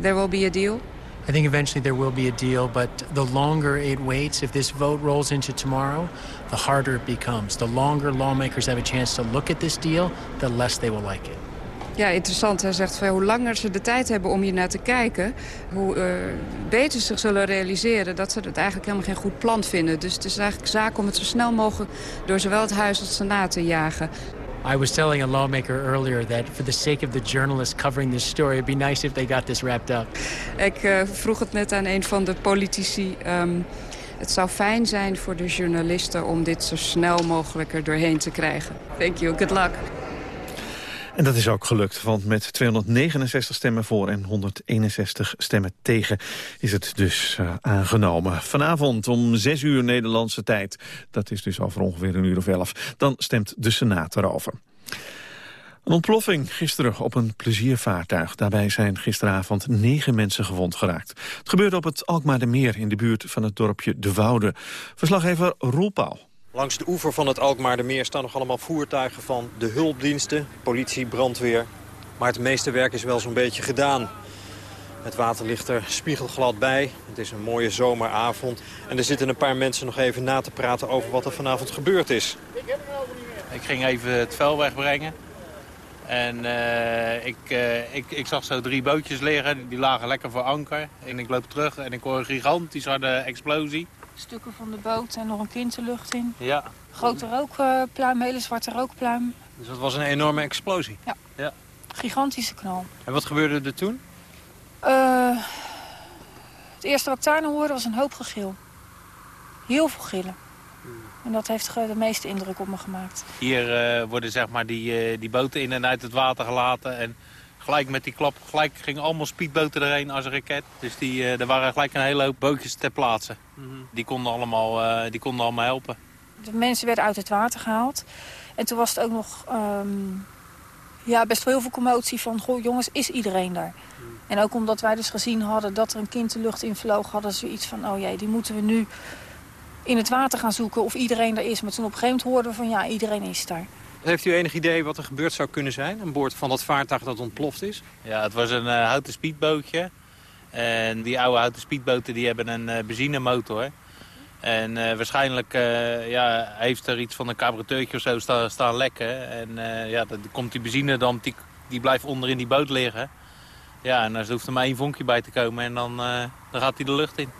there will be a deal? I think eventually there will be a deal, but the longer it waits, if this vote rolls into tomorrow, the harder it becomes. The longer lawmakers have a chance to look at this deal, the less they will like it. Ja, interessant. Hij zegt van, hoe langer ze de tijd hebben om hier naar te kijken... hoe uh, beter ze zich zullen realiseren dat ze het eigenlijk helemaal geen goed plan vinden. Dus het is eigenlijk zaak om het zo snel mogelijk door zowel het Huis als de Senaat te jagen. I was telling a lawmaker earlier that for the sake of the journalists covering this story... it'd be nice if they got this wrapped up. Ik uh, vroeg het net aan een van de politici... Um, het zou fijn zijn voor de journalisten om dit zo snel mogelijk er doorheen te krijgen. Thank you. Good luck. En dat is ook gelukt, want met 269 stemmen voor en 161 stemmen tegen is het dus uh, aangenomen. Vanavond om 6 uur Nederlandse tijd, dat is dus over ongeveer een uur of elf, dan stemt de Senaat erover. Een ontploffing gisteren op een pleziervaartuig. Daarbij zijn gisteravond negen mensen gewond geraakt. Het gebeurde op het Alkmaardermeer in de buurt van het dorpje De Woude. Verslaggever Roel Pauw. Langs de oever van het Alkmaardermeer staan nog allemaal voertuigen van de hulpdiensten, politie, brandweer. Maar het meeste werk is wel zo'n beetje gedaan. Het water ligt er spiegelglad bij. Het is een mooie zomeravond. En er zitten een paar mensen nog even na te praten over wat er vanavond gebeurd is. Ik ging even het vuil wegbrengen. En uh, ik, uh, ik, ik zag zo drie bootjes liggen, die lagen lekker voor anker. En ik loop terug en ik hoor een gigantisch harde explosie. Stukken van de boot en nog een kind de lucht in. Ja. Grote rookpluim, hele zwarte rookpluim. Dus dat was een enorme explosie? Ja. ja. Gigantische knal. En wat gebeurde er toen? Uh, het eerste wat ik daar hoorde was een hoop gegil. Heel veel gillen. En dat heeft de meeste indruk op me gemaakt. Hier uh, worden zeg maar die, uh, die boten in en uit het water gelaten. En gelijk met die klap, gelijk gingen allemaal speedboten erheen als een raket. Dus die, uh, er waren gelijk een hele hoop bootjes ter plaatse. Mm -hmm. die, konden allemaal, die konden allemaal helpen. De mensen werden uit het water gehaald. En toen was het ook nog um, ja, best wel heel veel commotie van... Goh, jongens, is iedereen daar? Mm. En ook omdat wij dus gezien hadden dat er een kind de lucht in vloog... hadden ze iets van, oh jee, die moeten we nu in het water gaan zoeken of iedereen er is. Maar toen op een gegeven moment hoorden we van ja, iedereen is daar. Heeft u enig idee wat er gebeurd zou kunnen zijn aan boord van dat vaartuig dat ontploft is? Ja, het was een uh, houten speedbootje. En die oude houten speedboten die hebben een uh, benzinemotor. En uh, waarschijnlijk ja, heeft er iets van een carburateurtje of zo staan, lekken. En ja, dan komt die benzine dan, die, die blijft onder in die boot liggen. Ja, en er hoeft er maar één vonkje bij te komen en dan, dan gaat hij de lucht in.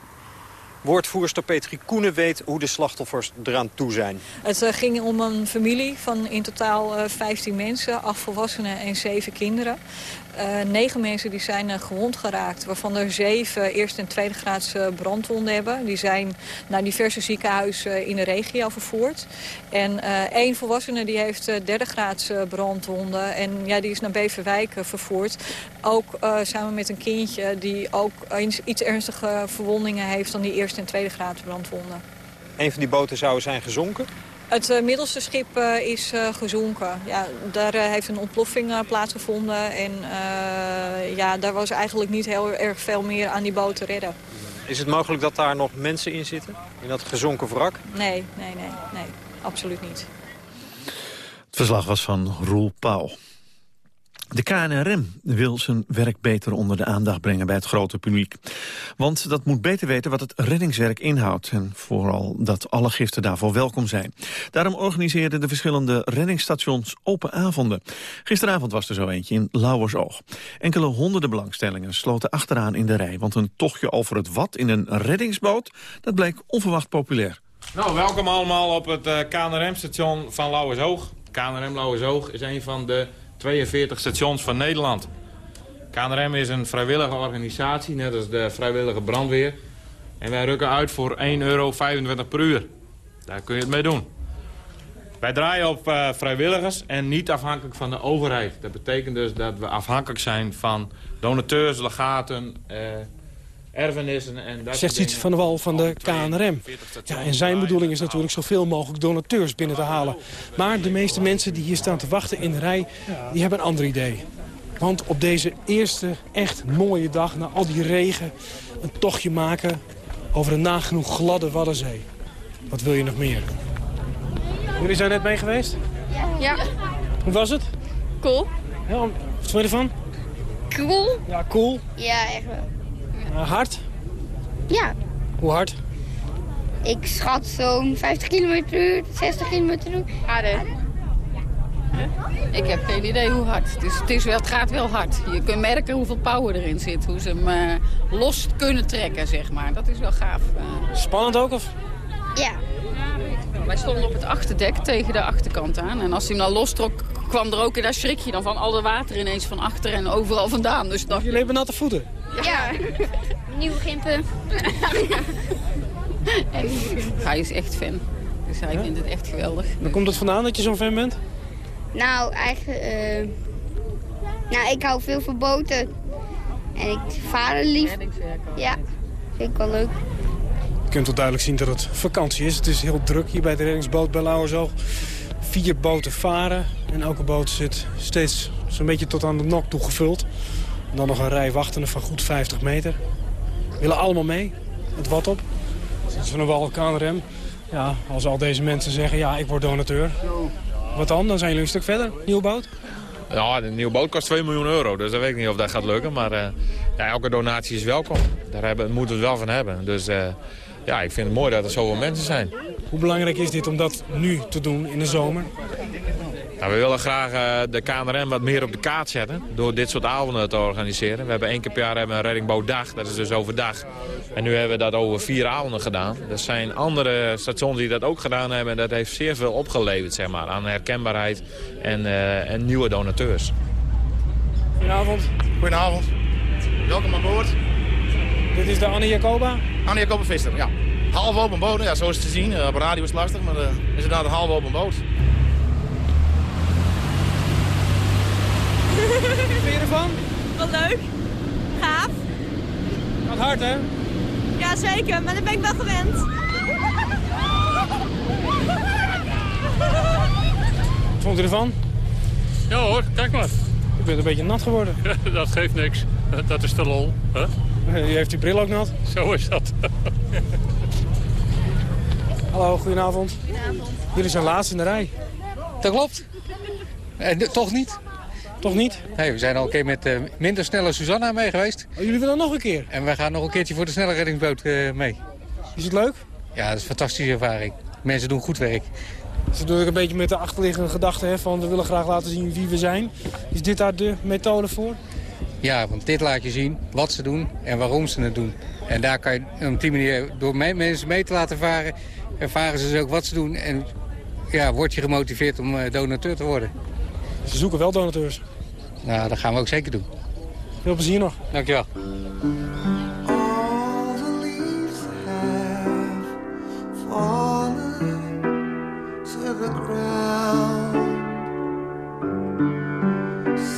Woordvoerster Petri Koenen weet hoe de slachtoffers eraan toe zijn. Het uh, ging om een familie van in totaal uh, 15 mensen, 8 volwassenen en 7 kinderen. Uh, 9 mensen die zijn uh, gewond geraakt, waarvan er 7 eerste en tweede graads brandwonden hebben. Die zijn naar diverse ziekenhuizen in de regio vervoerd. En één volwassene die heeft derde graads brandwonden en ja, die is naar Beverwijk vervoerd. Ook samen met een kindje die ook iets ernstige verwondingen heeft dan die eerste en tweede graad brandwonden. Een van die boten zou zijn gezonken? Het uh, middelste schip uh, is uh, gezonken. Ja, daar heeft een ontploffing plaatsgevonden. En ja, daar was eigenlijk niet heel erg veel meer aan die boot te redden. Is het mogelijk dat daar nog mensen in zitten? In dat gezonken wrak? Nee, nee, nee, nee. Absoluut niet. Het verslag was van Roel Pauw. De KNRM wil zijn werk beter onder de aandacht brengen bij het grote publiek. Want dat moet beter weten wat het reddingswerk inhoudt... en vooral dat alle giften daarvoor welkom zijn. Daarom organiseerden de verschillende reddingsstations open avonden. Gisteravond was er zo eentje in Lauwersoog. Enkele honderden belangstellingen sloten achteraan in de rij... want een tochtje over het wat in een reddingsboot, dat bleek onverwacht populair. Nou, welkom allemaal op het uh, KNRM-station van Lauwersoog. KNRM Lauwersoog is een van de 42 stations van Nederland. KNRM is een vrijwillige organisatie, net als de vrijwillige brandweer. En wij rukken uit voor 1,25 euro per uur. Daar kun je het mee doen. Wij draaien op uh, vrijwilligers en niet afhankelijk van de overheid. Dat betekent dus dat we afhankelijk zijn van donateurs, legaten, uh, erfenissen en dat Zegt iets van de wal van de KNRM. Ja, en zijn bedoeling is natuurlijk zoveel mogelijk donateurs binnen te halen. Maar de meeste mensen die hier staan te wachten in de rij, die hebben een ander idee. Want op deze eerste echt mooie dag, na al die regen, een tochtje maken over een nagenoeg gladde Waddenzee. Wat wil je nog meer? Jullie zijn net mee geweest? Ja. Hoe was het? Cool. Ja, wat vond je ervan? Cool. Ja, cool. Ja, echt wel. Uh, hard? Ja. Hoe hard? Ik schat zo'n 50 km per uur, 60 km per uur. Harder. Ik heb geen idee hoe hard. Dus het, is wel, het gaat wel hard. Je kunt merken hoeveel power erin zit. Hoe ze hem uh, los kunnen trekken, zeg maar. Dat is wel gaaf. Uh. Spannend ook, of? Ja. Wij stonden op het achterdek tegen de achterkant aan. En als hij hem dan lostrok, kwam er ook, en daar schrik je dan van al het water ineens van achter en overal vandaan. Dus dacht... Jullie hebben natte voeten? Ja. Nieuwe gimpen. en hij is echt fan. Dus hij ja? vindt het echt geweldig. Waar komt het vandaan dat je zo'n fan bent? Nou, eigenlijk... Uh, Nou, ik hou veel van boten. En ik vaar lief. Ja, vind ik wel leuk. Je kunt wel duidelijk zien dat het vakantie is. Het is heel druk hier bij de reddingsboot bij Lauwersoog. Vier boten varen en elke boot zit steeds zo'n beetje tot aan de nok toe gevuld. En dan nog een rij wachtenden van goed 50 meter. Willen allemaal mee, het wat op. Zitten van een walkanrem. Ja, als al deze mensen zeggen, ja, ik word donateur. Wat dan? Dan zijn jullie een stuk verder. Nieuwe boot? Ja, de nieuwe boot kost 2 miljoen euro, dus dat weet ik niet of dat gaat lukken. Maar uh, ja, elke donatie is welkom. Daar hebben, moeten we het wel van hebben. Dus uh, ja, ik vind het mooi dat er zoveel mensen zijn. Hoe belangrijk is dit om dat nu te doen in de zomer? Nou, we willen graag uh, de KNRM wat meer op de kaart zetten door dit soort avonden te organiseren. We hebben één keer per jaar hebben een reddingbootdag, dat is dus overdag. En nu hebben we dat over vier avonden gedaan. Er zijn andere stations die dat ook gedaan hebben en dat heeft zeer veel opgeleverd zeg maar, aan herkenbaarheid en, uh, en nieuwe donateurs. Goedenavond. Goedenavond. Welkom aan boord. Dit is de Anne Jacoba? Anne Jacoba Visser, ja. Half open boot, ja, zo is het te zien. Uh, op radio is het lastig, maar uh, is inderdaad een half open boot. vind je ervan? Wel leuk. Gaaf. Gaat hard, hè? Ja, zeker. Maar dat ben ik wel gewend. Wat vond u ervan? Ja hoor, kijk maar. Ik ben een beetje nat geworden. dat geeft niks. Dat is de lol. Huh? U heeft uw bril ook nat? Zo is dat. Hallo, goedenavond. Goedenavond. Jullie zijn laatst in de rij. Dat klopt. En toch niet. Toch niet? Nee, we zijn al een keer met uh, minder snelle Susanna mee geweest. Oh, jullie willen nog een keer? En wij gaan nog een keertje voor de snelle reddingsboot uh, mee. Is het leuk? Ja, dat is een fantastische ervaring. Mensen doen goed werk. Dus dat doe ik een beetje met de achterliggende gedachte hè, van we willen graag laten zien wie we zijn. Is dit daar de methode voor? Ja, want dit laat je zien wat ze doen en waarom ze het doen. En daar kan je op die manier, door mensen mee te laten varen, ervaren ze dus ook wat ze doen. En ja, word je gemotiveerd om uh, donateur te worden. Ze zoeken wel donateurs. Nou, dat gaan we ook zeker doen. Veel plezier nog. Dankjewel.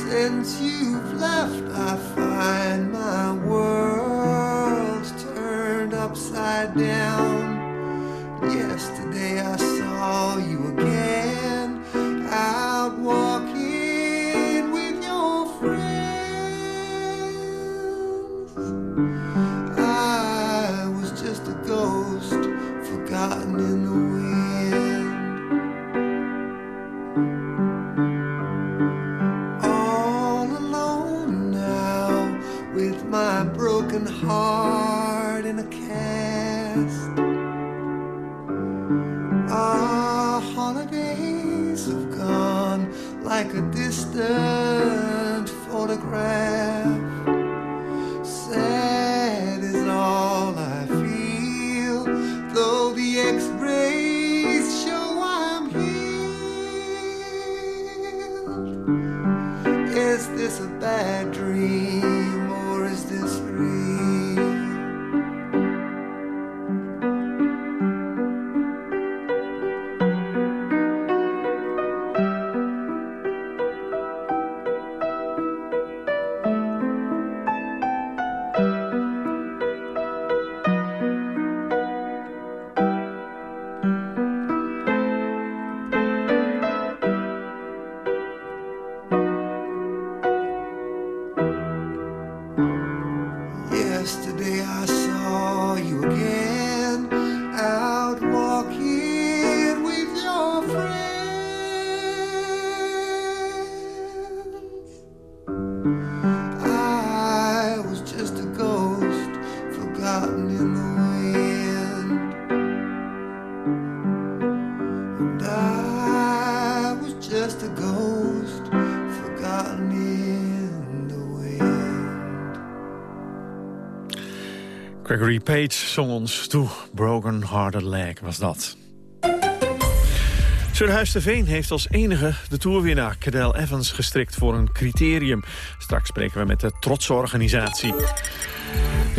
Since you've left, I find my world turned upside down. Gregory Page zong ons toe. Broken Hearted Leg was dat. Surhuis de Veen heeft als enige de toerwinnaar Cadel Evans gestrikt voor een criterium. Straks spreken we met de trotse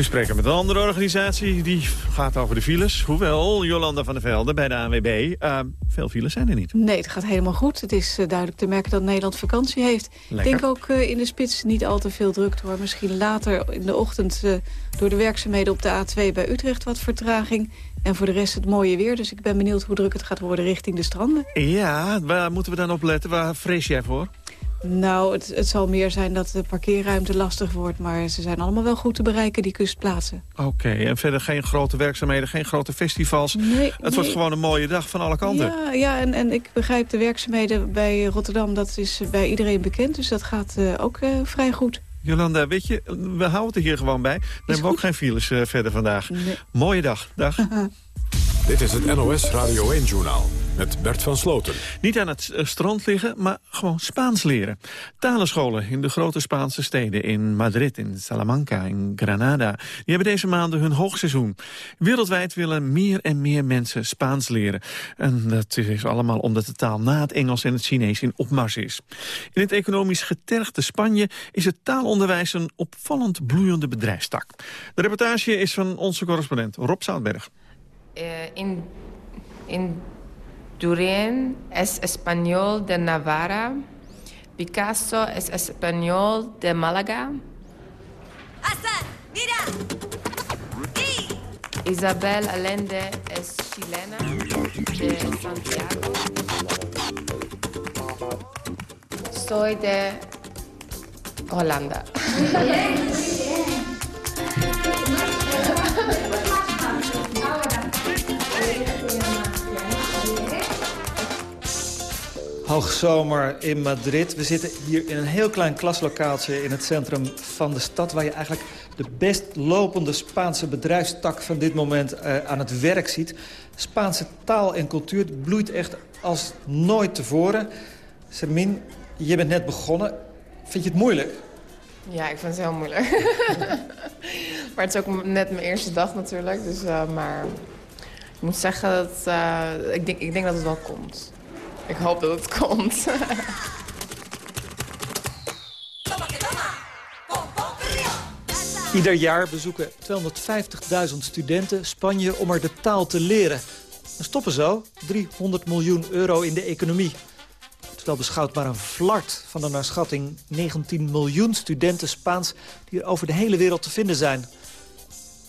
We spreken met een andere organisatie, die gaat over de files. Hoewel, Jolanda van der Velde bij de ANWB, uh, veel files zijn er niet. Nee, het gaat helemaal goed. Het is uh, duidelijk te merken dat Nederland vakantie heeft. Ik denk ook uh, in de spits niet al te veel druk door. Misschien later in de ochtend door de werkzaamheden op de A2 bij Utrecht wat vertraging. En voor de rest het mooie weer. Dus ik ben benieuwd hoe druk het gaat worden richting de stranden. Ja, waar moeten we dan op letten? Waar vrees jij voor? Nou, het, het, zal meer zijn dat de parkeerruimte lastig wordt. Maar ze zijn allemaal wel goed te bereiken, die kustplaatsen. Oké, okay, en verder geen grote werkzaamheden, geen grote festivals. Nee, het nee. wordt gewoon een mooie dag van alle kanten. Ja, ja en, en ik begrijp de werkzaamheden bij Rotterdam. Dat is bij iedereen bekend, dus dat gaat uh, ook uh, vrij goed. Jolanda, weet je, we houden het er hier gewoon bij. We hebben ook geen files uh, verder vandaag. Nee. Mooie dag. Dag. Dit is het NOS Radio 1-journaal met Bert van Sloten. Niet aan het strand liggen, maar gewoon Spaans leren. Talenscholen in de grote Spaanse steden in Madrid, in Salamanca, in Granada... die hebben deze maanden hun hoogseizoen. Wereldwijd willen meer en meer mensen Spaans leren. En dat is allemaal omdat de taal na het Engels en het Chinees in opmars is. In het economisch getergde Spanje is het taalonderwijs een opvallend bloeiende bedrijfstak. De reportage is van onze correspondent Rob Zoutberg. Uh, in, in Durén es español de Navarra. Picasso es español de Málaga. Hassan, mira. Isabel Allende es chilena de Santiago. Soy de Holanda. Hoogzomer in Madrid. We zitten hier in een heel klein klaslokaaltje in het centrum van de stad... waar je eigenlijk de best lopende Spaanse bedrijfstak van dit moment uh, aan het werk ziet. Spaanse taal en cultuur bloeit echt als nooit tevoren. Sermin, je bent net begonnen. Vind je het moeilijk? Ja, ik vind het heel moeilijk. maar het is ook net mijn eerste dag natuurlijk. Dus, uh, maar ik moet zeggen dat uh, ik, denk, ik denk dat het wel komt. Ik hoop dat het komt. Ieder jaar bezoeken 250.000 studenten Spanje om er de taal te leren. En stoppen zo 300 miljoen euro in de economie. Terwijl beschouwd maar een flart van de naar schatting 19 miljoen studenten Spaans... die er over de hele wereld te vinden zijn.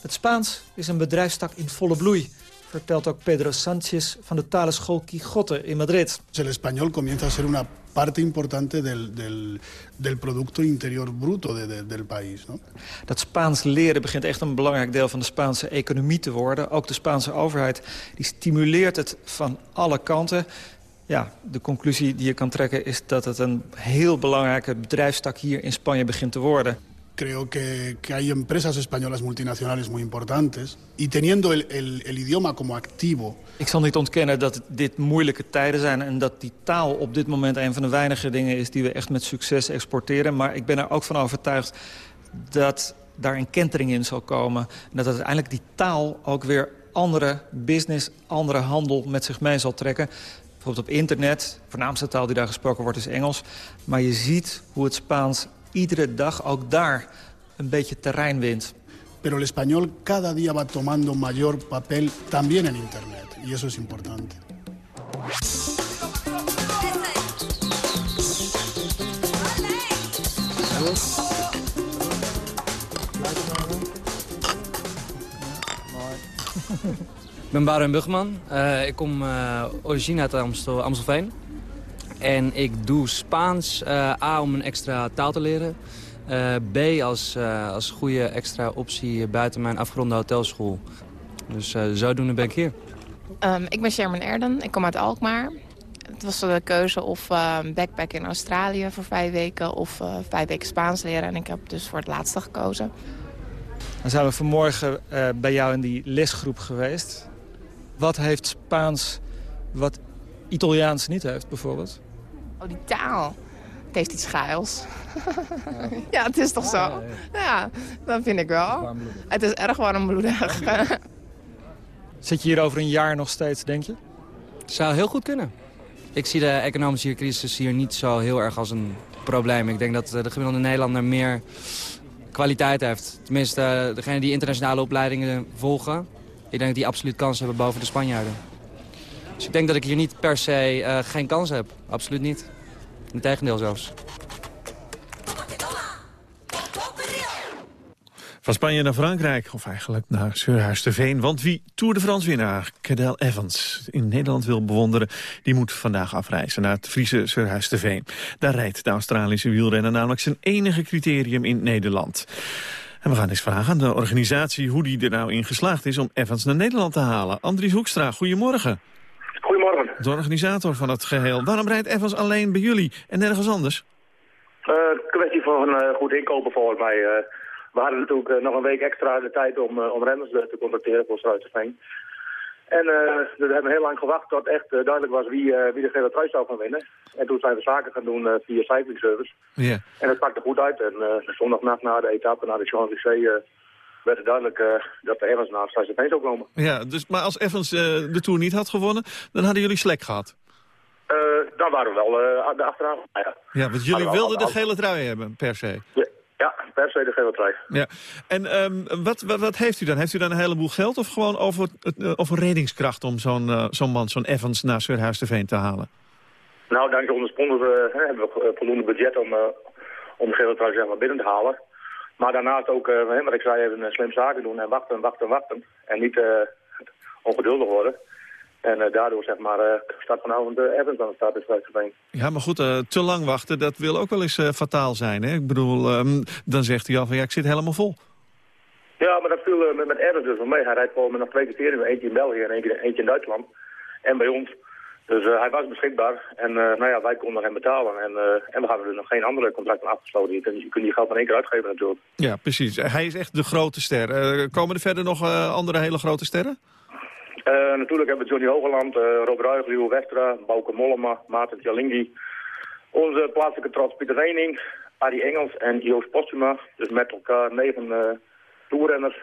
Het Spaans is een bedrijfstak in volle bloei vertelt ook Pedro Sánchez van de talenschool Quijote in Madrid. El español comienza a ser una parte importante del, del, del producto interior bruto de, de, del país. ¿no? Dat Spaans leren begint echt een belangrijk deel van de Spaanse economie te worden. Ook de Spaanse overheid die stimuleert het van alle kanten. Ja, de conclusie die je kan trekken is dat het een heel belangrijke bedrijfstak hier in Spanje begint te worden. Creo que, que, hay empresas españolas multinacionales muy importantes y teniendo el, idioma como activo. Ik zal niet ontkennen dat dit moeilijke tijden zijn en dat die taal op dit moment een van de weinige dingen is die we echt met succes exporteren. Maar ik ben er ook van overtuigd dat daar een kentering in zal komen. En dat uiteindelijk die taal ook weer andere business, andere handel met zich mee zal trekken. Bijvoorbeeld op internet, de voornaamste taal die daar gesproken wordt is Engels. Maar je ziet hoe het Spaans iedere dag ook daar een beetje terrein wint. Pero el español cada día va tomando mayor papel también en internet y eso es importante. Ik ben Baron Bugman. Uh, ik kom uh, origine uit Amstel, Amstelveen. En ik doe Spaans, uh, A, om een extra taal te leren. Uh, B, als, uh, als goede extra optie buiten mijn afgeronde hotelschool. Dus zodoende ben ik hier. Um, ik ben Sherman Erden, ik kom uit Alkmaar. Het was de keuze of backpack in Australië voor vijf weken... of vijf weken Spaans leren. En ik heb dus voor het laatste gekozen. Dan zijn we vanmorgen bij jou in die lesgroep geweest. Wat heeft Spaans wat Italiaans niet heeft bijvoorbeeld? Oh, die taal. Het heeft iets schuils. Ja, ja het is toch zo? Ja, ja, ja, dat vind ik wel. Het is erg warmbloedig. Zit je hier over een jaar nog steeds, denk je? Zou heel goed kunnen. Ik zie de economische crisis hier niet zo heel erg als een probleem. Ik denk dat de gemiddelde Nederlander meer kwaliteit heeft. Tenminste, uh, degene die internationale opleidingen volgen... ik denk dat die absoluut kans hebben boven de Spanjaarden. Dus ik denk dat ik hier niet per se uh, geen kans heb. Absoluut niet. Integendeel zelfs. Van Spanje naar Frankrijk, of eigenlijk naar Surhuis-de-Veen. Want wie Tour de France-winnaar Cadel Evans in Nederland wil bewonderen... die moet vandaag afreizen naar het Friese Surhuis-de-Veen. Daar rijdt de Australische wielrenner namelijk zijn enige criterium in Nederland. En we gaan eens vragen aan de organisatie hoe die er nou in geslaagd is... om Evans naar Nederland te halen. Andries Hoekstra, goedemorgen. De organisator van het geheel. Waarom rijdt Evans alleen bij jullie en nergens anders? Uh, kwestie van uh, goed inkopen volgens mij... Uh we hadden natuurlijk nog een week extra de tijd om, om renners te contacteren voor Struitenveen. En uh, we hebben heel lang gewacht tot echt duidelijk was wie, wie de gele trui zou gaan winnen. En toen zijn we zaken gaan doen via Cycling Service. Yeah. En het pakte goed uit. En de zondagnacht na de etappe, naar de Champs-Élysées, werd het duidelijk dat de Evans naar Struitenveen zou komen. Ja, dus, maar als Evans de Tour niet had gewonnen, dan hadden jullie slek gehad? dan waren we wel de achteraan. Ja, ja want jullie wilden de gele trui hebben, per se. Ja. Ja, per se de gele trui. Ja. En um, wat, wat, wat, heeft u dan? Heeft u dan een heleboel geld of gewoon over, over reddingskracht om zo'n zo'n man, zo'n Evans, naar Surhuis de Veen te halen? Nou, dankzij onze sponsor hebben we voldoende budget om, om de gele trui zeg maar, binnen te halen. Maar daarnaast ook, wat ik zei, even slim zaken doen en wachten, wachten, wachten. En niet ongeduldig worden. En uh, daardoor zeg maar uh, start vanavond de Evans aan de start is. Ja, maar goed, uh, te lang wachten, dat wil ook wel eens fataal zijn. Hè? Ik bedoel, um, dan zegt hij al van ja, ik zit helemaal vol. Ja, maar dat viel met, met Evans dus wel mee. Hij rijdt gewoon met nog twee criterium, eentje in België en eentje, eentje in Duitsland. En bij ons. Dus hij was beschikbaar en nou ja, wij konden hem betalen. En, en we hadden er nog geen andere contracten afgesloten. Je kunt, je kunt die geld in één keer uitgeven natuurlijk. Ja, precies. Hij is echt de grote ster. komen er verder nog andere hele grote sterren? Natuurlijk hebben we Johnny Hogeland, Rob Ruijg, Leo Westra, Bauke Mollema, Maarten Tjalingi. Onze plaatselijke trots Pieter Weining, Arie Engels en Joost Postuma. Dus met elkaar negen toerrenners.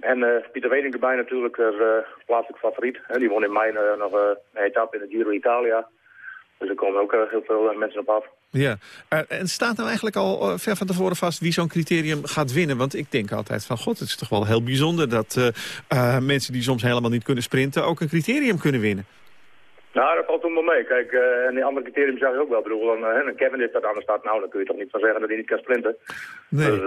En Pieter Weining erbij natuurlijk, er, plaatselijk favoriet. die won in mei nog een etappe in de Giro Italia. Dus er komen ook heel veel mensen op af. Ja, uh, en staat nou eigenlijk al uh, ver van tevoren vast wie zo'n criterium gaat winnen? Want ik denk altijd van, god, het is toch wel heel bijzonder... dat uh, mensen die soms helemaal niet kunnen sprinten ook een criterium kunnen winnen. Nou, dat valt toen wel mee. Kijk, en die andere criterium zag je ook wel. Ik bedoel, dan, een Kevin is dat aan de start. Nou, dan kun je toch niet van zeggen dat hij niet kan sprinten. Nee. Dus,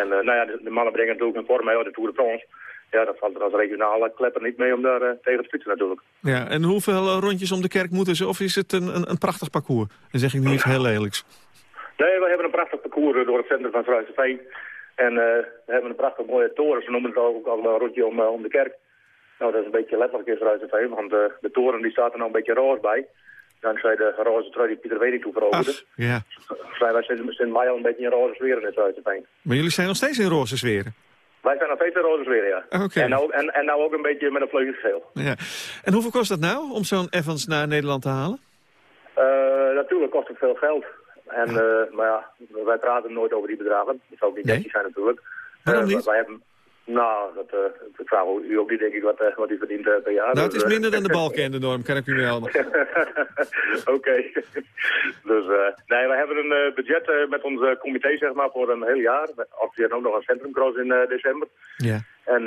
en nou ja, de, de, mannen brengen natuurlijk een vorm mee, de Tour de France. Ja, dat valt er als regionale klepper niet mee om daar uh, tegen te fietsen natuurlijk. Ja, en hoeveel uh, rondjes om de kerk moeten ze? Of is het een, een, een prachtig parcours? Dan zeg ik nu iets heel lelijks. Nee, we hebben een prachtig parcours door het centrum van Veen. En uh, we hebben een prachtig mooie toren. Ze noemen het ook al een rondje om, om de kerk. Nou, dat is een beetje letterlijk in Veen, want de toren die staat er nou een beetje roze bij. Dankzij de roze trui die Pieter Weding toe veroverde. ja. Zijn wij sinds, sinds mei al een beetje in roze sfeer in het Veen. Maar jullie zijn nog steeds in roze sferen? Wij zijn nog steeds in roze weer, ja. Okay. En, nou, en, en nou ook een beetje met een vleugelsgeel. Ja. En hoeveel kost dat nou, om zo'n Evans naar Nederland te halen? Uh, natuurlijk kost het veel geld. En, ja. Uh, maar ja, wij praten nooit over die bedragen. Dat zou ook niet netjes zijn natuurlijk. Waarom uh, niet? Wij hebben, nou, dat, uh, ik vraag u ook niet, denk ik, wat, uh, wat u verdient uh, per jaar. Nou, het is minder dan de balken en de norm, kan ik u melden. Oké. Dus, nee, we hebben een budget met ons comité, zeg maar, voor een heel jaar. We organiseren ook nog een centrumcross in december. Ja. En,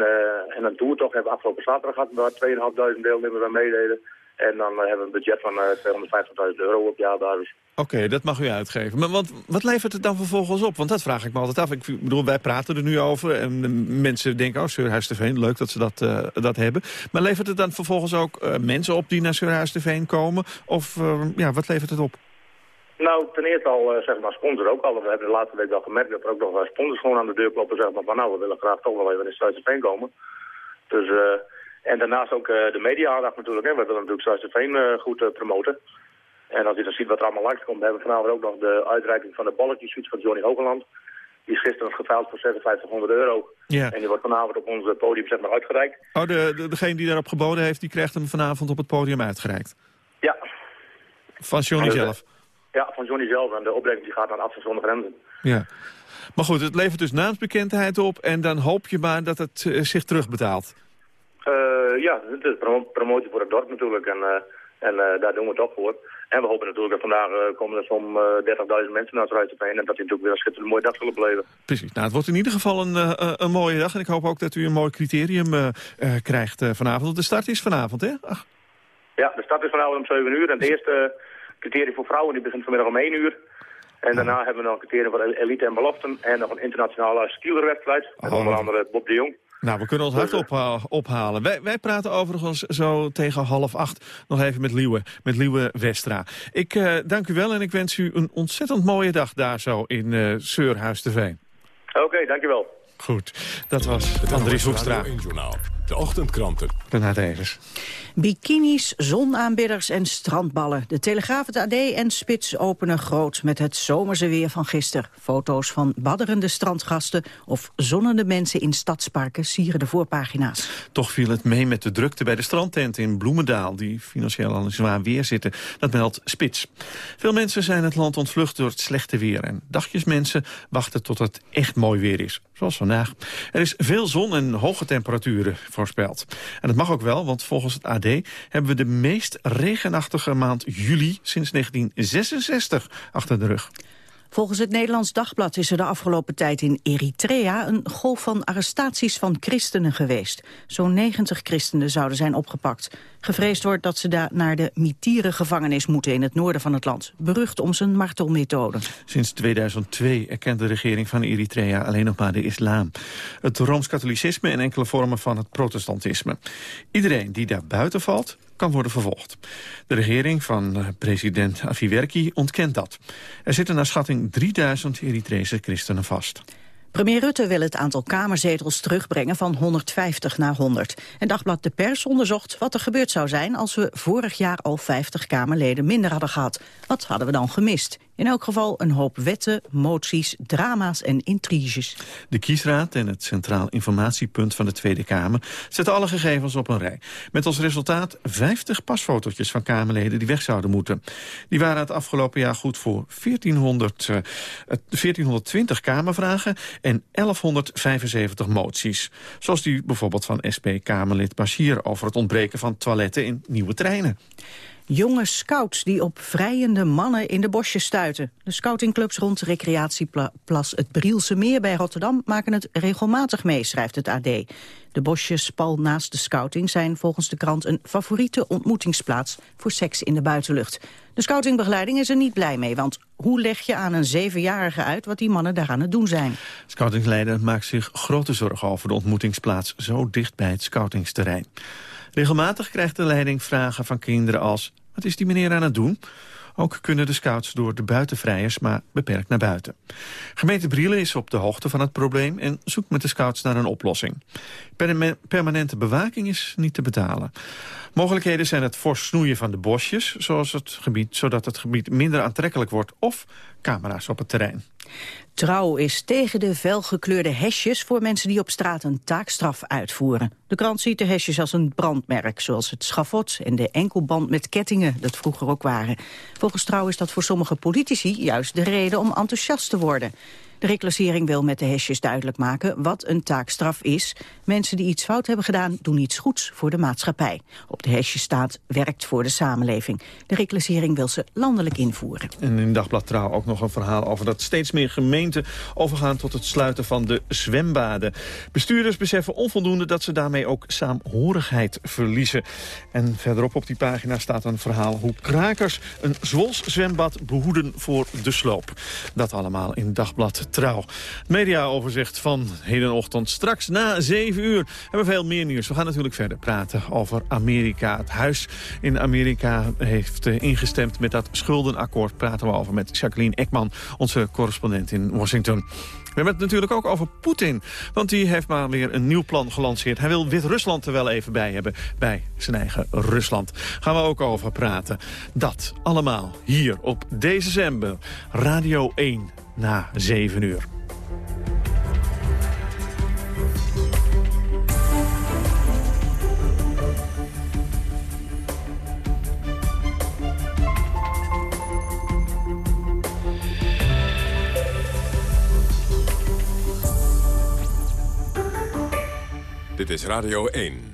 en een toertocht hebben we afgelopen zaterdag gehad, waar 2.500 deelnemers aan meededen. En dan hebben we een budget van 250.000 euro op jaarbasis. Oké, okay, dat mag u uitgeven. Maar wat, wat levert het dan vervolgens op? Want dat vraag ik me altijd af. Ik bedoel, wij praten er nu over en mensen denken... oh, Surhuis de Veen, leuk dat ze dat, uh, dat hebben. Maar levert het dan vervolgens ook uh, mensen op die naar Surhuis de Veen komen? Of uh, ja, wat levert het op? Nou, ten eerste al, zeg maar, sponsor ook al. We hebben de laatste week al gemerkt dat er ook nog sponsors gewoon aan de deur kloppen. Zeg maar van, nou, we willen graag toch wel even in Surhuis de Veen komen. Dus... En daarnaast ook uh, de media-aandacht natuurlijk. Hè. We willen natuurlijk Zuid-Veen uh, goed uh, promoten. En als je dan ziet wat er allemaal langs komt, hebben we vanavond ook nog de uitreiking van de balletjesfiets van Johnny Hogeland. Die is gisteren geveild voor 5600 euro. Ja. En die wordt vanavond op ons podium zeg maar, uitgereikt. Oh, de, de, degene die daarop geboden heeft, die krijgt hem vanavond op het podium uitgereikt? Ja. Van Johnny dus, zelf? Ja, van Johnny zelf. En de opbrengst die gaat naar Afstand zonder grenzen. Ja. Maar goed, het levert dus naamsbekendheid op en dan hoop je maar dat het zich terugbetaalt. Uh, ja, het is prom promotie voor het dorp natuurlijk. En uh, En daar doen we het ook voor. En we hopen natuurlijk dat vandaag komen er zo'n uh, 30.000 mensen naar het Ruiterplein. En dat die natuurlijk weer een schitterende mooie dag zullen beleven. Precies. Nou, het wordt in ieder geval een, een mooie dag. En ik hoop ook dat u een mooi criterium krijgt vanavond. Want de start is vanavond, hè? Ach. Ja, de start is vanavond om 7 uur. En het eerste criterium voor vrouwen die begint vanmiddag om 1 uur. En daarna hebben we nog een criterium voor elite en beloften. En nog een internationale skielerwedstrijd. Met onder andere Bob de Jong. Nou, we kunnen ons hart op, ophalen. Wij, wij praten overigens zo tegen half acht nog even met Liewe, met Liewe Westra. Ik uh, dank u wel en ik wens u een ontzettend mooie dag daar zo in uh, Seurhuis te Veen. Oké, okay, dankjewel. Goed, dat was Andries Hoekstra. De ochtendkranten. Daarna Evers. Bikinis, zonaanbidders en strandballen. De Telegraaf, het AD en Spits openen groot met het zomerse weer van gisteren. Foto's van badderende strandgasten of zonnende mensen in stadsparken sieren de voorpagina's. Toch viel het mee met de drukte bij de strandtent in Bloemendaal... die financieel al in zwaar weer zitten. Dat meldt Spits. Veel mensen zijn het land ontvlucht door het slechte weer. En dagjes mensen wachten tot het echt mooi weer is. Zoals vandaag. Er is veel zon en hoge temperaturen En dat mag ook wel, want volgens het AD hebben we de meest regenachtige maand juli sinds 1966 achter de rug. Volgens het Nederlands Dagblad is er de afgelopen tijd in Eritrea een golf van arrestaties van christenen geweest. Zo'n 90 christenen zouden zijn opgepakt. Gevreesd wordt dat ze daar naar de Mitiere gevangenis moeten in het noorden van het land. Berucht om zijn martelmethode. Sinds 2002 erkent de regering van Eritrea alleen nog maar de islam. Het Rooms-Katholicisme en enkele vormen van het protestantisme. Iedereen die daar buiten valt, kan worden vervolgd. De regering van eh, president Afiwerki ontkent dat. Er zitten naar schatting 3000 Eritrese christenen vast. Premier Rutte wil het aantal kamerzetels terugbrengen van 150 naar 100. En Dagblad De Pers onderzocht wat er gebeurd zou zijn... als we vorig jaar al 50 Kamerleden minder hadden gehad. Wat hadden we dan gemist? In elk geval een hoop wetten, moties, drama's en intriges. De kiesraad en het Centraal Informatiepunt van de Tweede Kamer... zetten alle gegevens op een rij. Met als resultaat 50 pasfotootjes van Kamerleden die weg zouden moeten. Die waren het afgelopen jaar goed voor 1400, uh, 1420 Kamervragen en 1175 moties. Zoals die bijvoorbeeld van SP-Kamerlid Bashir... over het ontbreken van toiletten in nieuwe treinen. Jonge scouts die op vrijende mannen in de bosjes stuiten. De scoutingclubs rond recreatieplas het Brielse Meer bij Rotterdam... maken het regelmatig mee, schrijft het AD. De bosjes pal naast de scouting zijn volgens de krant... een favoriete ontmoetingsplaats voor seks in de buitenlucht. De scoutingbegeleiding is er niet blij mee, want hoe leg je aan een zevenjarige uit... wat die mannen daar aan het doen zijn? Scoutingsleider maakt zich grote zorgen over de ontmoetingsplaats... zo dicht bij het scoutingsterrein. Regelmatig krijgt de leiding vragen van kinderen als... wat is die meneer aan het doen? Ook kunnen de scouts door de buitenvrijers, maar beperkt naar buiten. Gemeente Brielen is op de hoogte van het probleem... en zoekt met de scouts naar een oplossing. Permanente bewaking is niet te betalen. Mogelijkheden zijn het fors snoeien van de bosjes... Zoals het gebied, zodat het gebied minder aantrekkelijk wordt... of camera's op het terrein. Trouw is tegen de felgekleurde hesjes voor mensen die op straat een taakstraf uitvoeren. De krant ziet de hesjes als een brandmerk, zoals het schafot en de enkelband met kettingen dat vroeger ook waren. Volgens Trouw is dat voor sommige politici juist de reden om enthousiast te worden. De reclassering wil met de hesjes duidelijk maken wat een taakstraf is. Mensen die iets fout hebben gedaan, doen iets goeds voor de maatschappij. Op de hesjes staat, werkt voor de samenleving. De reclassering wil ze landelijk invoeren. En in Dagblad Trouw ook nog een verhaal over dat steeds meer gemeenten overgaan tot het sluiten van de zwembaden. Bestuurders beseffen onvoldoende dat ze daarmee ook saamhorigheid verliezen. En verderop op die pagina staat een verhaal hoe krakers een Zwols zwembad behoeden voor de sloop. Dat allemaal in Dagblad Trouw. Mediaoverzicht van hedenochtend. Straks na 7 uur hebben we veel meer nieuws. We gaan natuurlijk verder praten over Amerika. Het huis in Amerika heeft eh, ingestemd met dat schuldenakkoord. Praten we over met Jacqueline Ekman, onze correspondent in Washington. We hebben het natuurlijk ook over Poetin. Want die heeft maar weer een nieuw plan gelanceerd. Hij wil Wit-Rusland er wel even bij hebben. Bij zijn eigen Rusland. Gaan we ook over praten. Dat allemaal hier op deze december. Radio 1 na 7 uur. Dit is Radio 1.